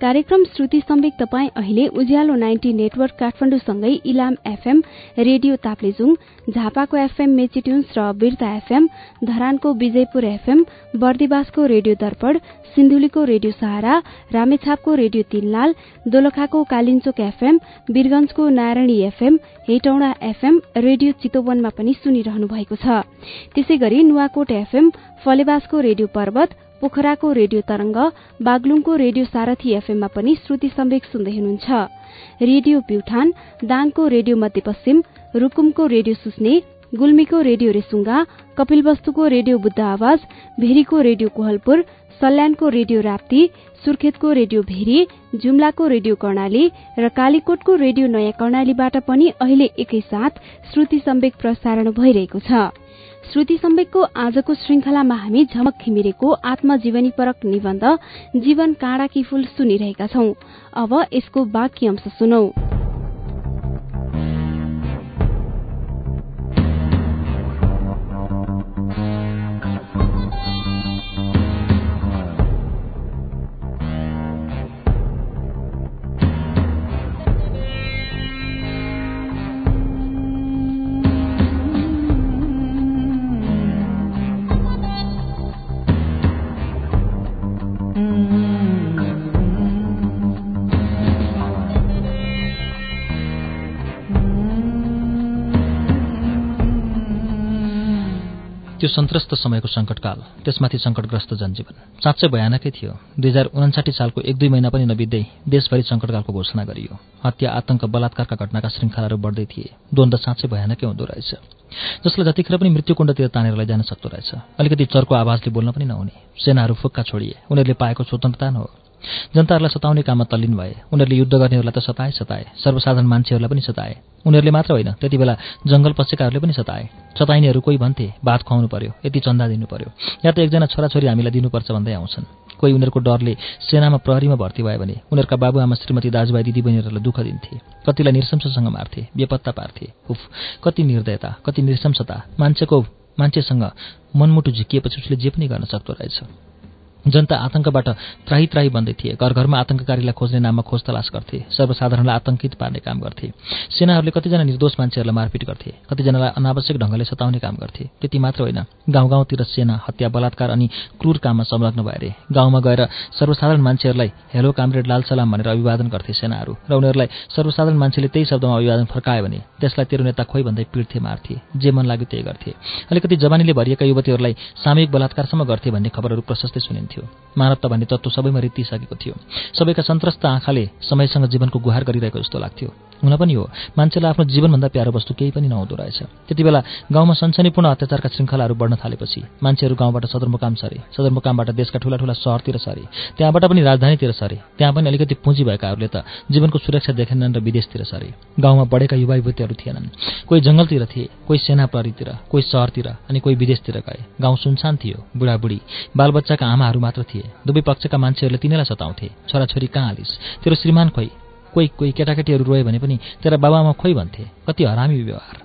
कार्यक्रम श्रुति सम्वेक तपाईँ अहिले उज्यालो नाइन्टी नेटवर्क काठमाडौँसँगै इलाम एफएम रेडियो ताप्लेजुङ झापाको एफएम मेचिट्युन्स र बिर्ता एफएम धरानको विजयपुर एफएम बर्दिवासको रेडियो दर्पण सिन्धुलीको रेडियो सहारा रामेछापको रेडियो तीनलाल दोलखाको Kalinchowk FM वीरगंजको Narayani FM Hetauda FM radio चितोवनमा पनि सुनिरहनु भएको छ। त्यसै गरी नुवाकोट एफएम फलेवासको रेडियो पर्वत पोखराको रेडियो तरंग बागलुङको रेडियो सारथी एफएममा पनि श्रुति सम्वेक सुन्दै हुनुहुन्छ। रेडियो प्युठान दाङको रेडियो मध्यपश्चिम रूकुमको रेडियो सुस्ने गुल्मीको रेडियो रेसुङ्गा कपिलवस्तुको रेडियो बुद्ध आवाज भेरीको रेडियो कोहलपुर सल्यानको रेडियो राप्ती सुर्खेतको रेडियो भेरी जुम्लाको रेडियो कर्णाली र कालीकोटको रेडियो नयाँ कर्णालीबाट पनि अहिले एकैसाथ श्रुति सम्वेक प्रसारण भइरहेको छ। श्रुति सम्वेकको आजको श्रृंखलामा हामी झमक घिमिरेको आत्मजीवनी परक निबन्ध जीवन काँडाकी फूल सुनिरहेका छौं। अब यसको बाँकी अंश सुनौ। त्यो सन्त्रस्त समयको सङ्कटकाल त्यसमाथि सङ्कटग्रस्त जनजीवन। साँच्चै भयानकै थियो। दुई हजार उन्साठी सालको एक दुई महिना पनि नबित्दै देशभरि सङ्कटकालको घोषणा गरियो। हत्या आतंक बलात्कारका घटनाका श्रृङ्खलाहरू बढ्दै थिए। द्वन्द साँच्चै भयानकै हुँदो रहेछ। जसलाई जतिखेर पनि मृत्युकुण्डतिर तानेर लैजान सक्दो रहेछ। अलिकति चर्को आवाजले बोल्न पनि नहुने। सेनाहरू फुक्का छोडिए। उनीहरूले पाएको स्वतन्त्रता हो। जनताहरूलाई सताउने काममा तल्लीन भए। उनीहरूले युद्ध गर्नेहरूलाई त सताए सताए। सर्वसाधारण मान्छेहरूलाई पनि सताए। उनीहरूले मात्र होइन त्यति बेला जङ्गल पसेकाहरूले पनि सताए। सताइनेहरू कोही भन्थे भात खुवाउनु पर्यो यति चन्दा दिनु पर्यो। या त एकजना छोराछोरी हामीलाई दिनुपर्छ भन्दै आउँछन्। कोही उनीहरूको डरले सेनामा प्रहरीमा भर्ती भयो भने उनीहरूका बाबुआमा श्रीमती दाजुभाइ दिदीबहिनीहरूलाई दुःख दिन्थे। कतिलाई निशंससँग मार्थे बेपत्ता पार्थे। उफ कति निर्दयता कति निशंसता मान्छेको मान्छेसँग मनमुटु झिकिएपछि उसले जे पनि गर्न सक्दो रहेछ। जनता आतंकबाट त्राही त्राही बन्दै थिए। घर घरमा आतंककारीलाई खोज्ने नाममा खोज तलास गर्थे। सर्वसाधारणलाई आतंकित पार्ने काम गर्थे। सेनाहरूले कतिजना निर्दोष मान्छेहरूलाई मारपिट गर्थे। कतिजनालाई अनावश्यक ढङ्गले सताउने काम गर्थे। त्यति मात्र होइन गाउँ गाउँतिर सेना हत्या बलात्कार अनि क्रूर काममा संलग्न भएर गाउँमा गएर सर्वसाधारण मान्छेहरूलाई हेलो कामरेड लाल सलाम भनेर अभिवादन गर्थे सेनाहरू। र उनीहरूलाई सर्वसाधारण मान्छेले त्यही शब्दमा अभिवादन फर्कायो भने त्यसलाई तेरो नेता खोइ भन्दै पिड्थे मार्थे। जे मन लाग्यो त्यही गर्थे। अलिकति जवानीले भरिएका युवतीहरूलाई सामूहिक बलात्कारसम्म गर्थे भन्ने खबरहरू प्रशस्तै सुनिन्थे। थियो। मानवता भन्ने तत्त्व सबैमा रित्तिसकेको थियो। सबैका सन्त्रस्त आँखाले समयसँग जीवनको गुहार गरिरहेको जस्तो लाग्थ्यो। हुन पनि हो। मान्छेलाई आफ्नो जीवनभन्दा प्यारो वस्तु केही पनि नहुँदो रहेछ। त्यति बेला गाउँमा सनसनीपूर्ण अत्याचारका श्रृङ्खलाहरू बढ्न थालेपछि मान्छेहरू गाउँबाट सदरमुकाम सरे सदरमुकामबाट देशका ठूला ठूला सहरतिर सरे त्यहाँबाट पनि राजधानीतिर सरे त्यहाँ पनि अलिकति पुँजी भएकाहरूले त जीवनको सुरक्षा देखेनन् र विदेशतिर सरे। गाउँमा बढेका युवा युवतीहरू थिएनन्। कोही जङ्गलतिर थिए कोही सेना प्रहरीतिर कोही सहरतिर अनि कोही विदेशतिर गए। गाउँ सुनसान थियो बुढाबुढी। बालबच्चाका आमाहरू मात्र थिए। दुवै पक्षका मान्छेहरूले तिनीलाई सताउँथे। छोराछोरी कहाँ हालिस् तेरो श्रीमान खोइ। कोही कोही केटाकेटीहरू रोयो भने पनि तेरा बाबामा खोइ भन्थे कति हरामी व्यवहार।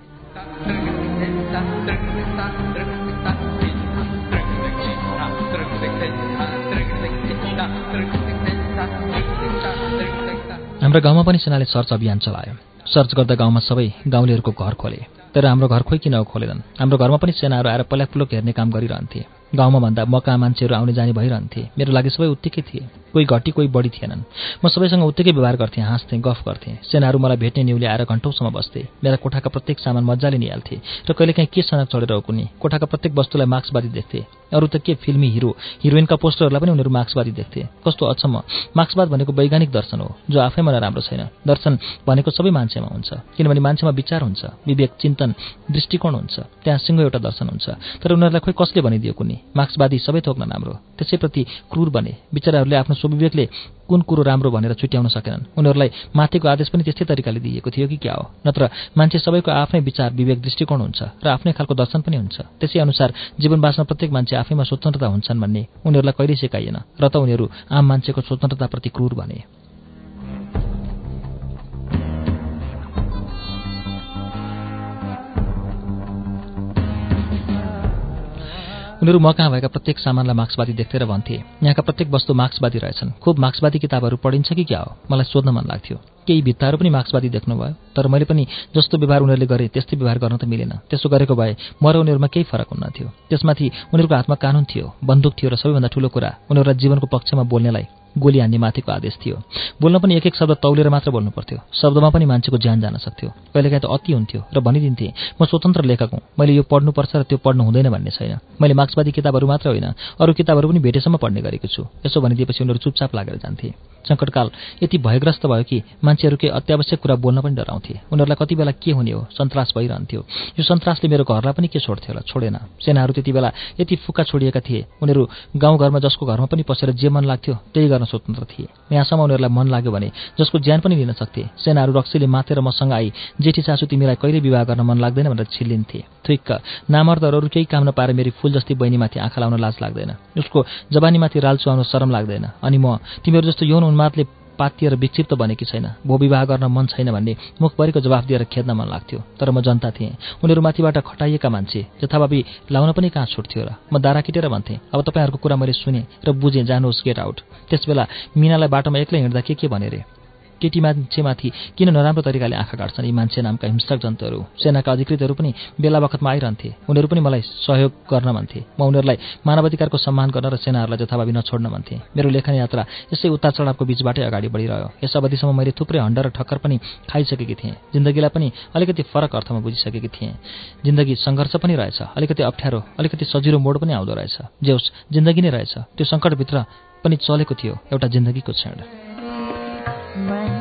हाम्रो गाउँमा पनि सेनाले सर्च अभियान चलायो। सर्च गर्दा गाउँमा सबै गाउँलेहरूको घर खोले। तर हाम्रो घर खोइ किन खोलेनन्? हाम्रो घरमा पनि सेनाहरू आएर पल्याक हेर्ने काम गरिरहन्थे। गाउँमा भन्दा मका मान्छेहरू आउने जाने भइरहन्थे। मेरो लागि सबै उत्तिकै थिए। कोही घटी कोही बढी थिएनन्। म सबैसँग उत्तिकै व्यवहार गर्थेँ हाँस्थेँ गफ गर्थेँ। सेनाहरू मलाई भेट्ने न्युले आएर घन्टौँसम्म बस्थे। मेरा कोठाका प्रत्येक सामान मजाले निहाल्थे र कहिलेकाहीँ के सनक चढेर कुनै कोठाका प्रत्येक वस्तुलाई मार्क्सवादी देख्थे। अरू त के फिल्मी हिरो हिरोइनका पोस्टरहरूलाई पनि उनीहरू मार्क्सवादी देख्थे। कस्तो अचम्म। मार्क्सवाद भनेको वैज्ञानिक दर्शन हो जो आफैमा नराम्रो छैन। दर्शन भनेको सबै मान्छेमा हुन्छ किनभने मान्छेमा विचार हुन्छ विवेक चिन्तन दृष्टिकोण हुन्छ त्यहाँ सिङ्गो एउटा दर्शन हुन्छ। तर उनीहरूलाई खोइ कसले भनिदियो कुनै मार्क्सवादी सबै थोक्न राम्रो। त्यसैप्रति क्रूर बने। विचाराहरूले आफ्नो स्वविवेकले कुन कुरो राम्रो भनेर छुट्याउन सकेनन्। उनीहरूलाई माथिको आदेश पनि त्यस्तै तरिकाले दिएको थियो कि क्या हो? नत्र मान्छे सबैको आफ्नै विचार विवेक दृष्टिकोण हुन्छ र आफ्नै खालको दर्शन पनि हुन्छ। त्यसै अनुसार जीवन बाँच्न प्रत्येक मान्छे आफैमा स्वतन्त्रता हुन्छन् भन्ने उनीहरूलाई कहिल्यै सिकाइएन र त उनीहरू आम मान्छेको स्वतन्त्रताप्रति क्रूर भने। उनीहरू म कहाँ भएका प्रत्येक सामानलाई मार्क्सवादी देख्थे र भन्थे यहाँका प्रत्येक वस्तु मार्क्सवादी रहेछन्। खुब मार्क्सवादी किताबहरू पढिन्छ कि क्या हो? मलाई सोध्न मन लाग्थ्यो। केही भित्ताहरू पनि मार्क्सवादी देख्नुभयो तर मैले पनि जस्तो व्यवहार उनीहरूले गरे त्यस्तै व्यवहार गर्न त मिलेन। त्यसो गरेको भए म र उनीहरूमा केही फरक हुन्न थियो त्यसमाथि उनीहरूको हातमा कानुन थियो बन्दुक थियो र सबैभन्दा ठुलो कुरा उनीहरूलाई जीवनको पक्षमा बोल्नेलाई गोली हान्ने माथिको आदेश थियो। बोल्न पनि एक एक शब्द तौलेर मात्र बोल्नु पर्थ्यो शब्दमा पनि मान्छेको ज्यान जान सक्थ्यो। कहिलेकाहीँ त अति हुन्थ्यो र भनिदिन्थे म स्वतन्त्र लेखक हुँ। मैले यो पढ्नुपर्छ र त्यो पढ्नु हुँदैन भन्ने छैन। मैले मार्क्सवादी किताबहरू मात्र होइन अरू किताबहरू पनि भेटेसम्म पढ्ने गरेको छु। यसो भनिदिएपछि उनीहरू चुपचाप लागेर जान्थे। सङ्कटकाल यति भयग्रस्त भयो कि मान्छेहरू केही अत्यावश्यक कुरा बोल्न पनि डराउँथे। उनीहरूलाई कति बेला के हुने हो? सन्तास भइरहन्थ्यो। यो सन्तासले मेरो घरलाई पनि के छोड्थ्यो होला? छोडेन। सेनाहरू त्यति बेला यति फुक्का छोडिएका थिए। उनीहरू गाउँघरमा जसको घरमा पनि पसेर जे मन लाग्थ्यो त्यही गर्न स्वतन्त्र थिए। यहाँसम्म उनीहरूलाई मन लाग्यो भने जसको ज्यान पनि लिन सक्थे। सेनाहरू रक्सीले माथेर मसँग आई जेठी सासु तिमीलाई कहिले विवाह गर्न मन लाग्दैन भनेर छिल्लिन्थे। थुइक्क नामर्दहरू केही काम नपाएर मेरी फुल जस्तै बहिनीमाथि आँखा लाउन लाज लाग्दैन। उसको जवानीमाथि राल चुहाउनु शरम लाग्दैन। अनि म तिमीहरू जस्तो यौन उन्मादले पातिएर विक्षिप्त बनेकी छैन। भो विवाह गर्न मन छैन भन्ने मुखभरिको जवाफ दिएर खेद्न मन लाग्थ्यो। तर म जनता थिएँ। उनीहरू माथिबाट खटाइएका मान्छे जथाभावी लाउन पनि कहाँ छुट्थ्यो र म दारा किटेर भन्थेँ अब तपाईँहरूको कुरा मैले सुने र बुझेँ जानुहोस् गेट आउट त्यसबेला मिनालाई बाटोमा एक्लै हिँड्दा के के भने रे केटी मान्छेमाथि किन नराम्रो तरिकाले आँखा काट्छन्? यी मान्छे नामका हिंसक जन्तुहरू। सेनाका अधिकृतहरू पनि बेला बखतमा आइरहन्थे। उनीहरू पनि मलाई सहयोग गर्न भन्थे। म उनीहरूलाई मानवाधिकारको सम्मान गर्न र सेनाहरूलाई जथाभावी नछोड्न भन्थे। मेरो लेखन यात्रा यसै उतार चढावको बिचबाटै अगाडि बढिरह्यो। यस अवधिसम्म मैले थुप्रै हण्ड र ठक्कर पनि खाइसकेकी थिएँ। जिन्दगीलाई पनि अलिकति फरक अर्थमा बुझिसकेकी थिएँ। जिन्दगी सङ्घर्ष पनि रहेछ। अलिकति अप्ठ्यारो अलिकति सजिलो मोड पनि आउँदो रहेछ। जे होस् जिन्दगी नै रहेछ। त्यो सङ्कटभित्र पनि चलेको थियो। एउटा जिन्दगीको क्षण। right.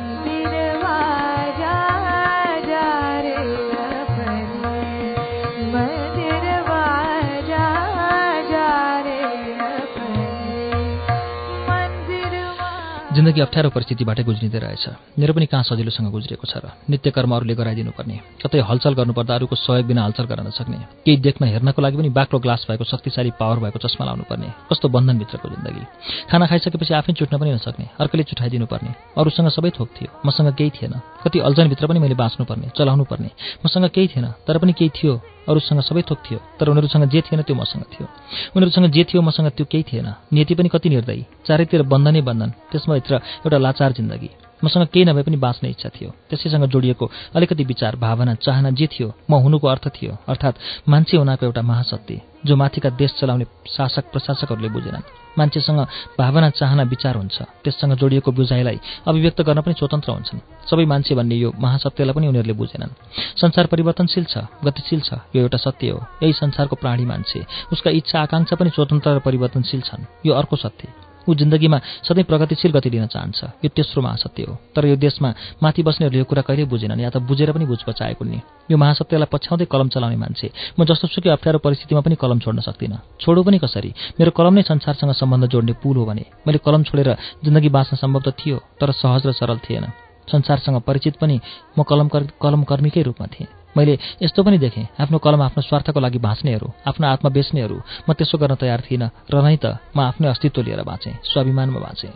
जिन्दगी अप्ठ्यारो परिस्थितिबाटै गुज्रिँदै रहेछ। मेरो पनि कहाँ सजिलोसँग गुज्रिएको छ र नित्य कर्म अरूले गराइदिनु पर्ने कतै हलचल गर्नुपर्दा अरूको सहयोग बिना हलचल गर्न नसक्ने। केही देख्न हेर्नको लागि पनि बाक्लो ग्लास भएको शक्तिशाली पावर भएको चस्मा लाउनु पर्ने कस्तो बन्धनभित्रको जिन्दगी। खाना खाइसकेपछि आफै चुट्न पनि नसक्ने। अर्कैले चुठाइदिनु पर्ने अरूसँग सबै थोक थियो। मसँग केही थिएन। कति अल्झनभित्र पनि मैले बाँच्नुपर्ने चलाउनु पर्ने मसँग केही थिएन तर पनि केही थियो। अरूसँग सबै थोक थियो। तर उनीहरूसँग जे थिएन त्यो मसँग थियो। उनीहरूसँग जे थियो मसँग त्यो केही थिएन। नियति पनि कति निर्दयी। चारैतिर बन्धनै बन्धन। त्यसमाभित्र एउटा लाचार जिन्दगी। मसँग केही नभए पनि बाँच्ने इच्छा थियो। त्यसैसँग जोडिएको अलिकति विचार भावना चाहना जे थियो म हुनुको अर्थ थियो। अर्थात् मान्छे हुनाको एउटा महासत्य जो माथिका देश चलाउने शासक प्रशासकहरूले बुझेनन्। मान्छेसँग भावना चाहना विचार हुन्छ। त्यससँग जोडिएको बुझाइलाई अभिव्यक्त गर्न पनि स्वतन्त्र हुन्छन्। सबै मान्छे भन्ने यो महासत्यलाई पनि उनीहरूले बुझेनन्। संसार परिवर्तनशील छ गतिशील छ यो एउटा सत्य हो। यही संसारको प्राणी मान्छे उसका इच्छा आकाङ्क्षा पनि स्वतन्त्र र परिवर्तनशील छन्। यो अर्को सत्य। ऊ जिन्दगीमा सधैँ प्रगतिशील गति लिन चाहन्छ। यो तेस्रो महासत्य हो। तर यो देशमा माथि बस्नेहरूले यो कुरा कहिल्यै बुझेनन् या त बुझेर पनि बुझ बचाएको नि। यो महासत्यलाई पछ्याउँदै कलम चलाउने मान्छे। म जस्तो सुकै अप्ठ्यारो परिस्थितिमा पनि कलम छोड्न सक्दिनँ। छोडु पनि कसरी? मेरो कलम नै संसारसँग सम्बन्ध जोड्ने पुल हो भने। मैले कलम छोडेर जिन्दगी बाँच्न सम्भव त थियो तर सहज र सरल थिएन। संसारसँग परिचित पनि म कलम कर्मीकै रूपमा थिएँ। मैले यस्तो पनि देखेँ आफ्नो कलम आफ्नो स्वार्थको लागि बाँच्नेहरू आफ्नो आत्मा बेच्नेहरू। म त्यसो गर्न तयार थिइनँ र नै त म आफ्नै अस्तित्व लिएर बाँचेँ स्वाभिमानमा बाँचेँ।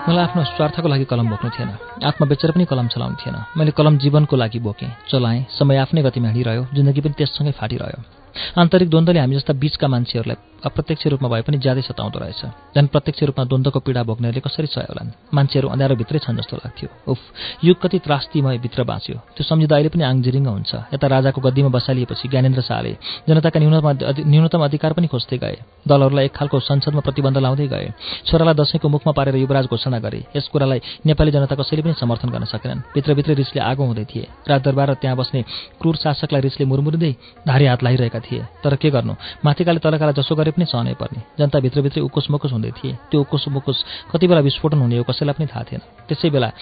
मलाई आफ्नो स्वार्थको लागि कलम बोक्नु थिएन आत्मा बेचेर पनि कलम चलाउनु थिएन। मैले कलम जीवनको लागि बोकेँ चलाएँ समय आफ्नै गतिमा हिँडिरह्यो जिन्दगी पनि त्यससँगै फाटिरह्यो। आन्तरिक द्वन्द्वले हामी जस्ता बीचका मान्छेहरूलाई अप्रत्यक्ष रूपमा भए पनि ज्यादै सताउँदो रहेछ। झन् प्रत्यक्ष रूपमा द्वन्द्वको पीडा भोग्नेहरूले कसरी सय होलान् मान्छेहरू अँध्यारोभित्रै छन् जस्तो लाग्थ्यो। उफ युग कति त्रास्तीमय भित्र बाँच्यो। त्यो सम्झिँदा अहिले पनि आङजिरिङ्ग हुन्छ। यता राजाको गद्दीमा बसालिएपछि ज्ञानेन्द्र शाहले जनताका न्यूनतम न्यूनतम अधिकार पनि खोज्दै गए। दलहरूलाई एक खालको संसदमा प्रतिबन्ध लाउँदै गए। छोरालाई दसैँको मुखमा पारेर युवराज घोषणा गरे। यस कुरालाई नेपाली जनता कसैले पनि समर्थन गर्न सकेनन्। भित्रभित्रै रिसले आगो हुँदै थिए। राजदरबार र त्यहाँ बस्ने क्रूर शासकलाई रिसले मुरमुरिँदै धारी हात लागिरहेका थिए। तर के गर्नु? माथिकाले तलकालाई जसो गरे पनि सहनै पर्ने। जनता भित्रभित्रै उकुस मुकुस हुँदै थिए। त्यो उकुस मुकुस कति बेला विस्फोटन हुने हो कसैलाई पनि थाहा थिएन। त्यसै बेला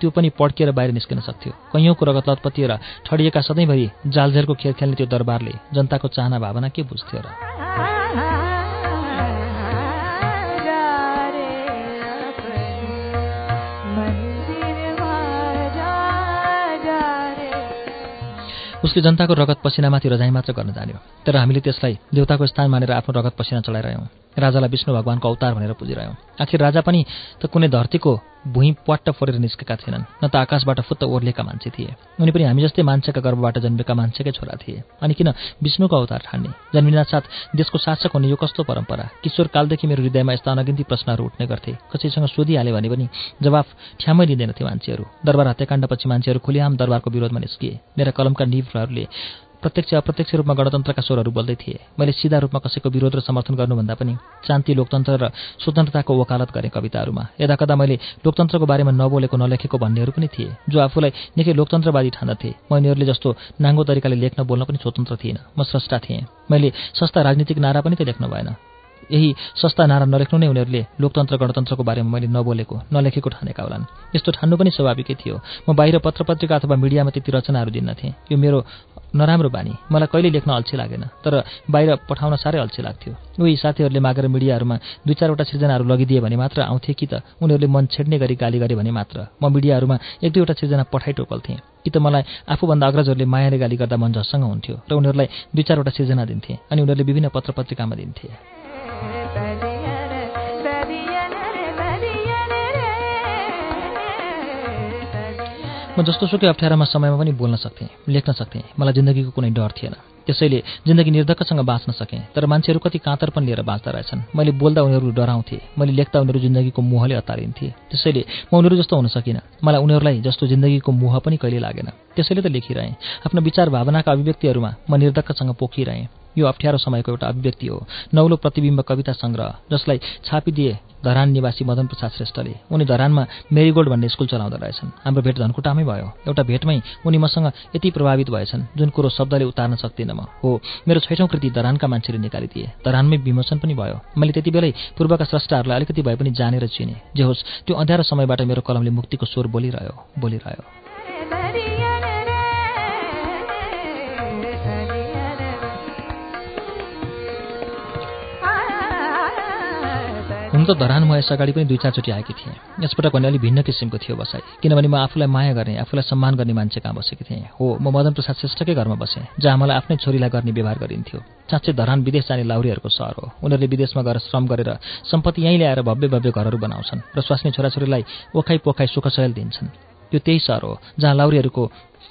त्यो पनि पड्किएर बाहिर निस्किन सक्थ्यो। कैयौँको रगत लतपतिएर ठडिएका सधैँभरि जालझेलको खेल खेल्ने त्यो दरबारले जनताको चाहना भावना के बुझ्थ्यो र? उसले जनताको रगत पसिनामाथि रजाइ मात्र गर्न जान्यो। तर हामीले त्यसलाई देउताको स्थान मानेर आफ्नो रगत पसिना चलाइरह्यौँ राजालाई विष्णु भगवान्को अवतार भनेर पुजिरह्यौँ आखिर राजा पनि त कुनै धरतीको भुइँ प्वाट्ट फोरेर निस्केका थिएनन्। न त आकाशबाट फुत्त ओर्लेका मान्छे थिए। उनी पनि हामी जस्तै मान्छेका गर्भबाट जन्मेका मान्छेकै छोरा थिए। अनि किन विष्णुको अवतार ठान्ने? जन्मिना साथ देशको शासक हुने यो कस्तो परम्परा? किशोर कालदेखि मेरो हृदयमा यस्ता अनगिन्ती प्रश्नहरू उठ्ने गर्थे। कसैसँग सोधिहाल्यो भने पनि जवाफ ठ्यामै लिँदैनथे मान्छेहरू। दरबार हत्याकाण्डपछि मान्छेहरू खुलिआम दरबारको विरोधमा निस्किए। मेरा कलमका निभहरूले प्रत्यक्ष अप्रत्यक्ष रूपमा गणतन्त्रका स्वरहरू बोल्दै थिए। मैले सिधा रूपमा कसैको विरोध र समर्थन गर्नुभन्दा पनि शान्ति लोकतन्त्र र स्वतन्त्रताको वकालत गरेँ कविताहरूमा यदाकदा मैले लोकतन्त्रको बारेमा नबोलेको नलेखेको भन्नेहरू पनि थिए। जो आफूलाई निकै लोकतन्त्रवादी ठान्दथे म यिनीहरूले जस्तो नाङ्गो तरिकाले लेख्न बोल्न पनि स्वतन्त्र थिएन। म स्रष्टा थिएँ। मैले सस्ता राजनीतिक नारा पनि त लेख्नु भएन। यही सस्ता नारा नलेख्नु नै उनीहरूले लोकतन्त्र गणतन्त्रको बारेमा मैले नबोलेको नलेखेको ठानेका होलान्। यस्तो ठान्नु पनि स्वाभाविकै थियो। म बाहिर पत्र पत्रिका अथवा मिडियामा त्यति रचनाहरू दिन्नथेँ यो मेरो नराम्रो बानी। मलाई कहिले लेख्न अल्छी लागेन तर बाहिर पठाउन साह्रै अल्छी लाग्थ्यो। उही साथीहरूले मागेर मिडियाहरूमा दुई चारवटा सिर्जनाहरू लगिदिए भने मात्र आउँथे कि त उनीहरूले मन छेड्ने गरी गाली गरे भने मात्र। म मिडियाहरूमा एक दुईवटा सिर्जना पठाइ टोकल्थेँ। कि त मलाई आफूभन्दा अग्रजहरूले मायाले गाली गर्दा मन झस्सँग हुन्थ्यो र उनीहरूलाई दुई चारवटा सिर्जना दिन्थे अनि उनीहरूले विभिन्न पत्र पत्रिकामा दिन्थे। म म जस्तो सुकै अप्ठ्यारोमा समयमा पनि बोल्न सक्थेँ लेख्न सक्थेँ। मलाई जिन्दगीको कुनै डर थिएन। त्यसैले जिन्दगी निर्धक्कसँग बाँच्न सकेँ तर मान्छेहरू कति काँतर पनि लिएर बाँच्दा रहेछन्। मैले बोल्दा उनीहरू डराउँथे मैले लेख्दा उनीहरू जिन्दगीको मोहले अतारिन्थे। त्यसैले म उनीहरू जस्तो हुन सकिनँ। मलाई उनीहरूलाई जस्तो जिन्दगीको मोह पनि कहिले लागेन। त्यसैले त लेखिरहेँ। आफ्नो विचार भावनाका अभिव्यक्तिहरूमा म निर्धक्कसँग पोखिरहेँ। यो अप्ठ्यारो समयको एउटा अभिव्यक्ति हो। नौलो प्रतिबिम्ब कविता सङ्ग्रह जसलाई छापिदिए धरान निवासी मदन प्रसाद श्रेष्ठले। उनी धरानमा मेरीगोल्ड भन्ने स्कुल चलाउँदो रहेछन्। हाम्रो भेट धनकुटामै भयो। एउटा भेटमै उनी मसँग यति प्रभावित भएछन् जुन कुरो शब्दले उतार्न सक्दिनँ म। हो मेरो छैठौँ कृति धरानका मान्छेले निकालिदिए धरानमै विमोचन पनि भयो। मैले त्यति बेलै पूर्वका स्रष्टाहरूलाई अलिकति भए पनि जानेर चिने। जे होस् त्यो अँध्यारो समयबाट मेरो कलमले मुक्तिको स्वर बोलिरह्यो बोलिरह्यो। हुन त धरान म यस अगाडि पनि दुई चारचोटि आएकी थिएँ। यसपटक भने अलिक भिन्न किसिमको थियो बसाइ किनभने म आफूलाई माया गर्ने आफूलाई सम्मान गर्ने मान्छे कहाँ बसेकी थिएँ? हो म मदन प्रसाद श्रेष्ठकै घरमा बसेँ जहाँ मलाई आफ्नै छोरीलाई गर्ने व्यवहार गरिन्थ्यो। साँच्चै धरान विदेश जाने लाउरीहरूको सहर हो। उनीहरूले विदेशमा गएर श्रम गरेर सम्पत्ति यहीँ ल्याएर भव्य भव्य घरहरू बनाउँछन् र स्वास्नी छोराछोरीलाई ओखाइ पोखाइ सुखसयल दिन्छन्। त्यो त्यही सहर हो जहाँ लाउरीहरूको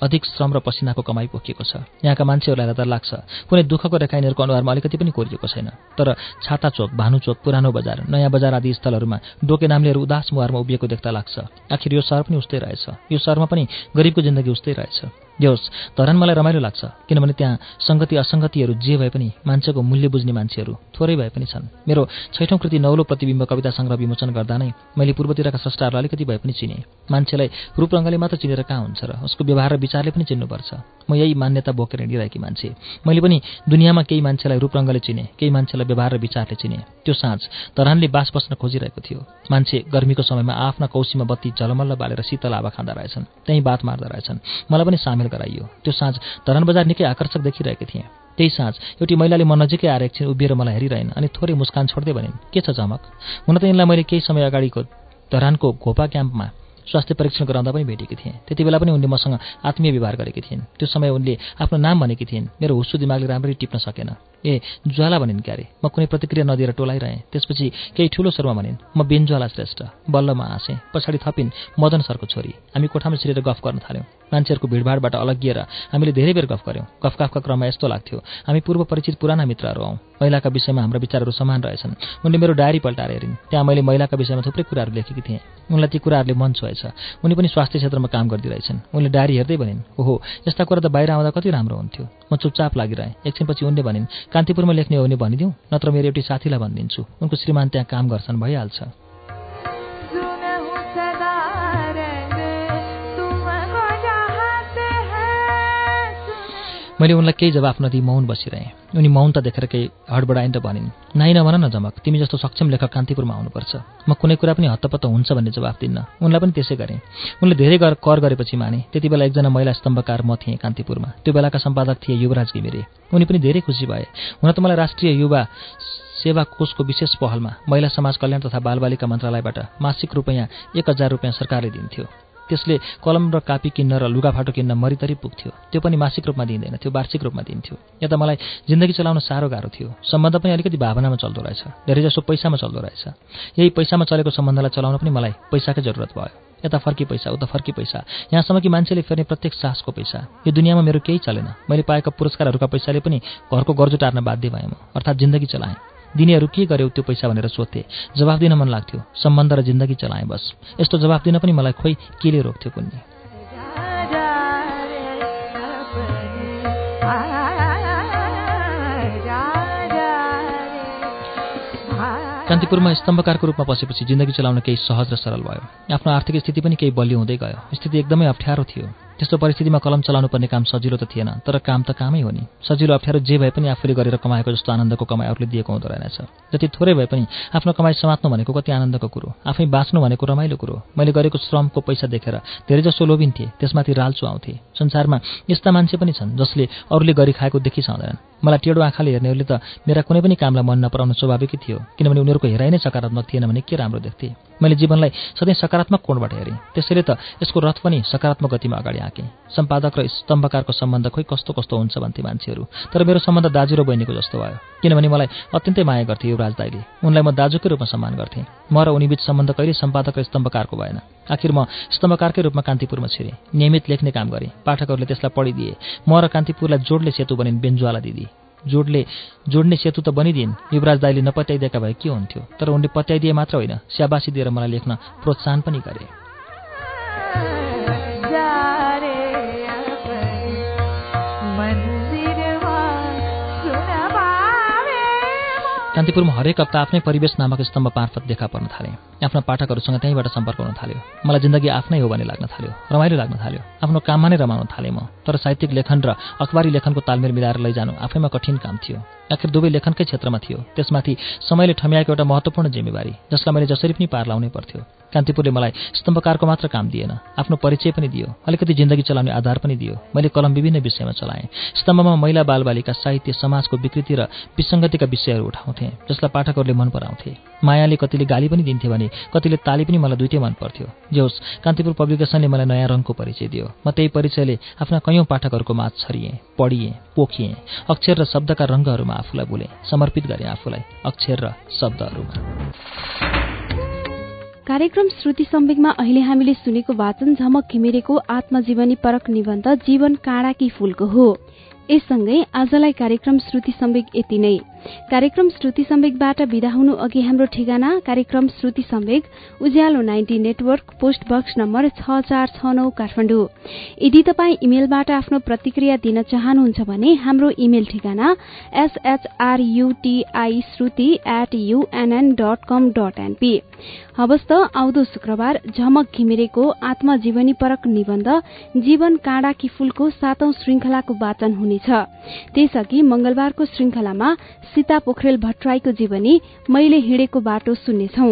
अधिक श्रम र पसिनाको कमाई पोखिएको छ। यहाँका मान्छेहरूलाई त लाग्छ कुनै दुःखको रेखाइनीहरूको अनुहारमा अलिकति पनि कोरिएको छैन। तर छाता चोक भानु पुरानो बजार नयाँ बजार आदि स्थलहरूमा डोके नाम्लेहरू उदास मुहारमा उभिएको देख्दा लाग्छ। आखिर यो सहर पनि उस्तै रहेछ। यो सहरमा पनि गरिबको जिन्दगी उस्तै रहेछ। होस् धरान मलाई रमाइलो लाग्छ किनभने त्यहाँ सङ्गति असङ्गतिहरू जे भए पनि मान्छेको मूल्य बुझ्ने मान्छेहरू थोरै भए पनि छन्। मेरो छैठौँ कृति नौलो प्रतिबिम्ब कविता सङ्ग्रह विमोचन गर्दा नै मैले पूर्वतिरका स्रष्टाहरूलाई अलिकति भए पनि चिने। मान्छेलाई रूपरङ्गले मात्र चिनेर कहाँ हुन्छ र उसको व्यवहार र विचारले पनि चिन्नुपर्छ। म यही मान्यता बोकेर हिँडिरहेकी मान्छे। मैले पनि दुनियाँमा केही मान्छेलाई रूपरङ्गले चिने केही मान्छेलाई व्यवहार र विचारले चिने। त्यो साँझ धरानले बास बस्न खोजिरहेको थियो। मान्छे गर्मीको समयमा आफ्ना कौसीमा बत्ती झलमल्ल बालेर शीतल हावा खाँदा रहेछन् त्यहीँ बात मार्दा रहेछन्। मलाई पनि सामेल गराइयो। त्यो साँझ धरान बजार निकै आकर्षक देखिरहेकी थिएँ। त्यही साँझ एउटी महिलाले म नजिकै आएर एकछिन उभिएर मलाई हेरिरहेन् अनि थोरै मुस्कान छोड्दै भनिन् के छ चमक हुन त यिनलाई मैले केही समय अगाडिको धरानको घोपा क्याम्पमा स्वास्थ्य परीक्षण गराउँदा पनि भेटेकी थिएँ। त्यति बेला पनि उनले मसँग आत्मीय व्यवहार गरेकी थिइन्। त्यो समय उनले आफ्नो नाम भनेकी थिइन्। मेरो हुस्सु दिमागले राम्ररी टिप्न सकेन। ए ज्वाला भनिन् क्यारे। म कुनै प्रतिक्रिया नदिएर टोलाइरहेँ। त्यसपछि केही ठुलो स्वरमा भनिन् म बेन्ज्वाला श्रेष्ठ। बल्लमा हाँसेँ पछाडि थपिन् मदन सरको छोरी। हामी कोठामा छिरेर गफ गर्न थाल्यौँ। मान्छेहरूको भिडभाडबाट अलगिएर हामीले धेरै बेर गफ गऱ्यौँ गफकाफका क्रममा यस्तो लाग्थ्यो। हामी पूर्व परिचित पुराना मित्रहरू हौँ। महिलाका विषयमा हाम्रा विचारहरू समान रहेछन्। उनले मेरो डायरी पल्टाएर हेरिन्। त्यहाँ मैले महिलाका विषयमा थुप्रै कुराहरू लेखेकी थिएँ। उनलाई ती कुराहरूले मन छोएछ। उनी पनि स्वास्थ्य क्षेत्रमा काम गरिदिरहेछन् उनले डायरी हेर्दै भनिन् ओहो यस्ता कुरा त बाहिर आउँदा कति राम्रो हुन्थ्यो। म चुपचाप लागिरहेँ। एकछिनपछि उनले भनिन् कान्तिपुरमा लेख्ने हो भने भनिदिउँ नत्र मेरो एउटी साथीलाई भनिदिन्छु। उनको श्रीमान त्यहाँ काम गर्छन् भइहाल्छ। मैले उनलाई केही जवाफ नदिई मौन बसिरहेँ। उनी मौन त देखेर केही हडबडाइन् र भनिन् नाइ नभन न जमक तिमी जस्तो सक्षम लेखक कान्तिपुरमा आउनुपर्छ। म कुनै कुरा पनि हत्तपत्त हुन्छ भन्ने जवाफ दिन्न। उनलाई पनि त्यसै गरेँ। उनले धेरै गर कर गरेपछि माने त्यति बेला एकजना महिला स्तम्भकार म थिएँ कान्तिपुरमा। त्यो बेलाका सम्पादक थिए युवराज घिमिरे। उनी पनि धेरै खुसी भए। हुन त मलाई राष्ट्रिय युवा सेवा कोषको विशेष पहलमा महिला समाज कल्याण तथा बालबालिका मन्त्रालयबाट मासिक रुपियाँ एक हजार रुपियाँ सरकारले दिन्थ्यो। त्यसले कलम र कापी किन्न र लुगाफाटो किन्न मरितरी पुग्थ्यो। त्यो पनि मासिक रूपमा दिँदैन थियो वार्षिक रूपमा दिन्थ्यो यता मलाई जिन्दगी चलाउन साह्रो गाह्रो थियो। सम्बन्ध पनि अलिकति भावनामा चल्दो रहेछ। धेरैजसो पैसामा चल्दो रहेछ। यही पैसामा चलेको सम्बन्धलाई चलाउन पनि मलाई पैसाकै जरुरत भयो। यता फर्की पैसा उता फर्की पैसा। यहाँसम्म कि मान्छेले फेर्ने प्रत्येक सासको पैसा। यो दुनियाँमा मेरो केही चलेन। मैले पाएका पुरस्कारहरूका पैसाले पनि घरको गर्जो टार्न बाध्य भएँ म। अर्थात् जिन्दगी चलाएँ। दिनेहरू के गर्यो त्यो पैसा भनेर सोध्थे। जवाफ दिन मन लाग्थ्यो। सम्बन्ध र जिन्दगी चलाएँ बस। यस्तो जवाफ दिन पनि मलाई खोइ केले रोक्थ्यो कुन्ने? कान्तिपुरमा स्तम्भकारको रूपमा बसेपछि जिन्दगी चलाउन केही सहज र सरल भयो। आफ्नो आर्थिक स्थिति पनि केही बलियो हुँदै गयो। स्थिति एकदमै अप्ठ्यारो थियो। त्यस्तो परिस्थितिमा कलम चलाउनु पर्ने काम सजिलो त थिएन तर काम त कामै हो नि। सजिलो अप्ठ्यारो जे भए पनि आफूले गरेर कमाएको जस्तो आनन्दको कमाइ अरूले दिएको हुँदो रहेनछ। जति थोरै भए पनि आफ्नो कमाइ समात्नु भनेको कति आनन्दको कुरो आफै बाँच्नु भनेको रमाइलो कुरो। मैले गरेको श्रमको पैसा देखेर धेरैजसो लोभिन्थे त्यसमाथि राल्चु आउँथे संसारमा यस्ता मान्छे पनि छन् जसले अरूले गरी खाएको देखिसक्दैनन् मलाई टेडो आँखाले हेर्नेहरूले त मेरा कुनै पनि कामलाई मन नपराउनु स्वाभाविकै थियो किनभने उनीहरूको हेराइ नै सकारात्मक थिएन भने के राम्रो देख्थे। मैले जीवनलाई सधैँ सकारात्मक कोणबाट हेरेँ त्यसैले त यसको रथ पनि सकारात्मक गतिमा अगाडि ताकेँ सम्पादक र स्तम्भकारको सम्बन्ध खोइ कस्तो कस्तो हुन्छ भन्थे मान्छेहरू तर मेरो सम्बन्ध दाजु र बहिनीको जस्तो भयो किनभने मलाई अत्यन्तै माया गर्थे युवराज दाईले उनलाई म दाजुकै रूपमा सम्मान गर्थेँ। म र उनीबीच सम्बन्ध कहिले सम्पादक र स्तम्भकारको भएन। आखिर म स्तम्भकारकै रूपमा कान्तिपुरमा छिरेँ नियमित लेख्ने काम गरेँ पाठकहरूले त्यसलाई पढिदिए। म र कान्तिपुरलाई जोडले सेतु बनिन् बेन्जुवाला दिदी। जोडले जोड्ने सेतु त बनिदिन्। युवराज दाईले नपत्याइदिएका भए के हुन्थ्यो? तर उनले पत्याइदिए मात्र होइन। स्याबासी दिएर मलाई लेख्न प्रोत्साहन पनि गरे। कान्तिपुरमा हरेक हप्ता आफ्नै परिवेश नामक स्तम्भ मार्फत देखा पर्न थालेँ। आफ्ना पाठकहरूसँग त्यहीँबाट सम्पर्क हुन थाल्यो। मलाई जिन्दगी आफ्नै हो भन्ने लाग्न थाल्यो। रमाइलो लाग्न थाल्यो। आफ्नो काममा नै रमाउन थालेँ म। तर साहित्यिक लेखन र अखबारी लेखनको तालमेल मिलाएर लैजानु आफैमा कठिन काम थियो। आखिर दुवै लेखनकै क्षेत्रमा थियो। त्यसमाथि समयले ठम्याएको एउटा महत्त्वपूर्ण जिम्मेवारी जसलाई मैले जसरी पनि पार लाउनै पर्थ्यो। कान्तिपुरले मलाई स्तम्भकारको मात्र काम दिएन आफ्नो परिचय पनि दियो अलिकति जिन्दगी चलाउने आधार पनि दियो। मैले कलम विभिन्न विषयमा चलाएँ। स्तम्भमा महिला बालबालिका साहित्य समाजको विकृति र विसङ्गतिका विषयहरू उठाउँथे जसलाई पाठकहरूले मन पराउँथे। मायाले कतिले गाली पनि दिन्थे भने कतिले ताली पनि मलाई दुइटै मन पर्थ्यो। जे होस् कान्तिपुर पब्लिकेसनले मलाई नयाँ रङको परिचय दियो। म त्यही परिचयले आफ्ना कैयौँ पाठकहरूको माझ छरिएँ पढिएँ पोखिएँ अक्षर र शब्दका रङ्गहरूमा आफूलाई बोलेँ समर्पित गरेँ आफूलाई अक्षर र शब्दहरूमा कार्यक्रम श्रुति सम्वेकमा अहिले हामीले सुनेको वाचन झमक घिमिरेको आत्मजीवनी परक निबन्ध जीवन काँडाकी फूलको हो। यससँगै आजलाई कार्यक्रम श्रुति सम्वेक यति नै। कार्यक्रम श्रुति सम्वेकबाट विदा हुनु अघि हाम्रो ठेगाना कार्यक्रम Shruti Samvek Ujyaalo ninety network post box number छ चार छ नौ काठमाडौँ। यदि तपाईँ इमेलबाट आफ्नो प्रतिक्रिया दिन चाहनुहुन्छ भने हाम्रो इमेल ठेगाना S H R U T I Shruti at UNN dot com dot NP हवस् आउँदो शुक्रबार झमक घिमिरेको आत्मजीवनी परक निबन्ध जीवन काँडाकी फूलको सातौं श्रृंखलाको वाचन हुनेछ। त्यसअघि मंगलबारको श्रृंखलामा सीता पोखरेल भट्टराईको जीवनी मैले हिँडेको बाटो सुन्नेछौ।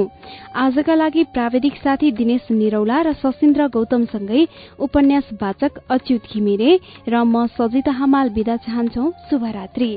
आजका लागि प्राविधिक साथी दिनेश निरौला र सशिन्द्र गौतमसँगै उपन्यास वाचक अच्युत घिमिरे र म सजिता हमाल विदा चाहन्छौ। शुभरात्री।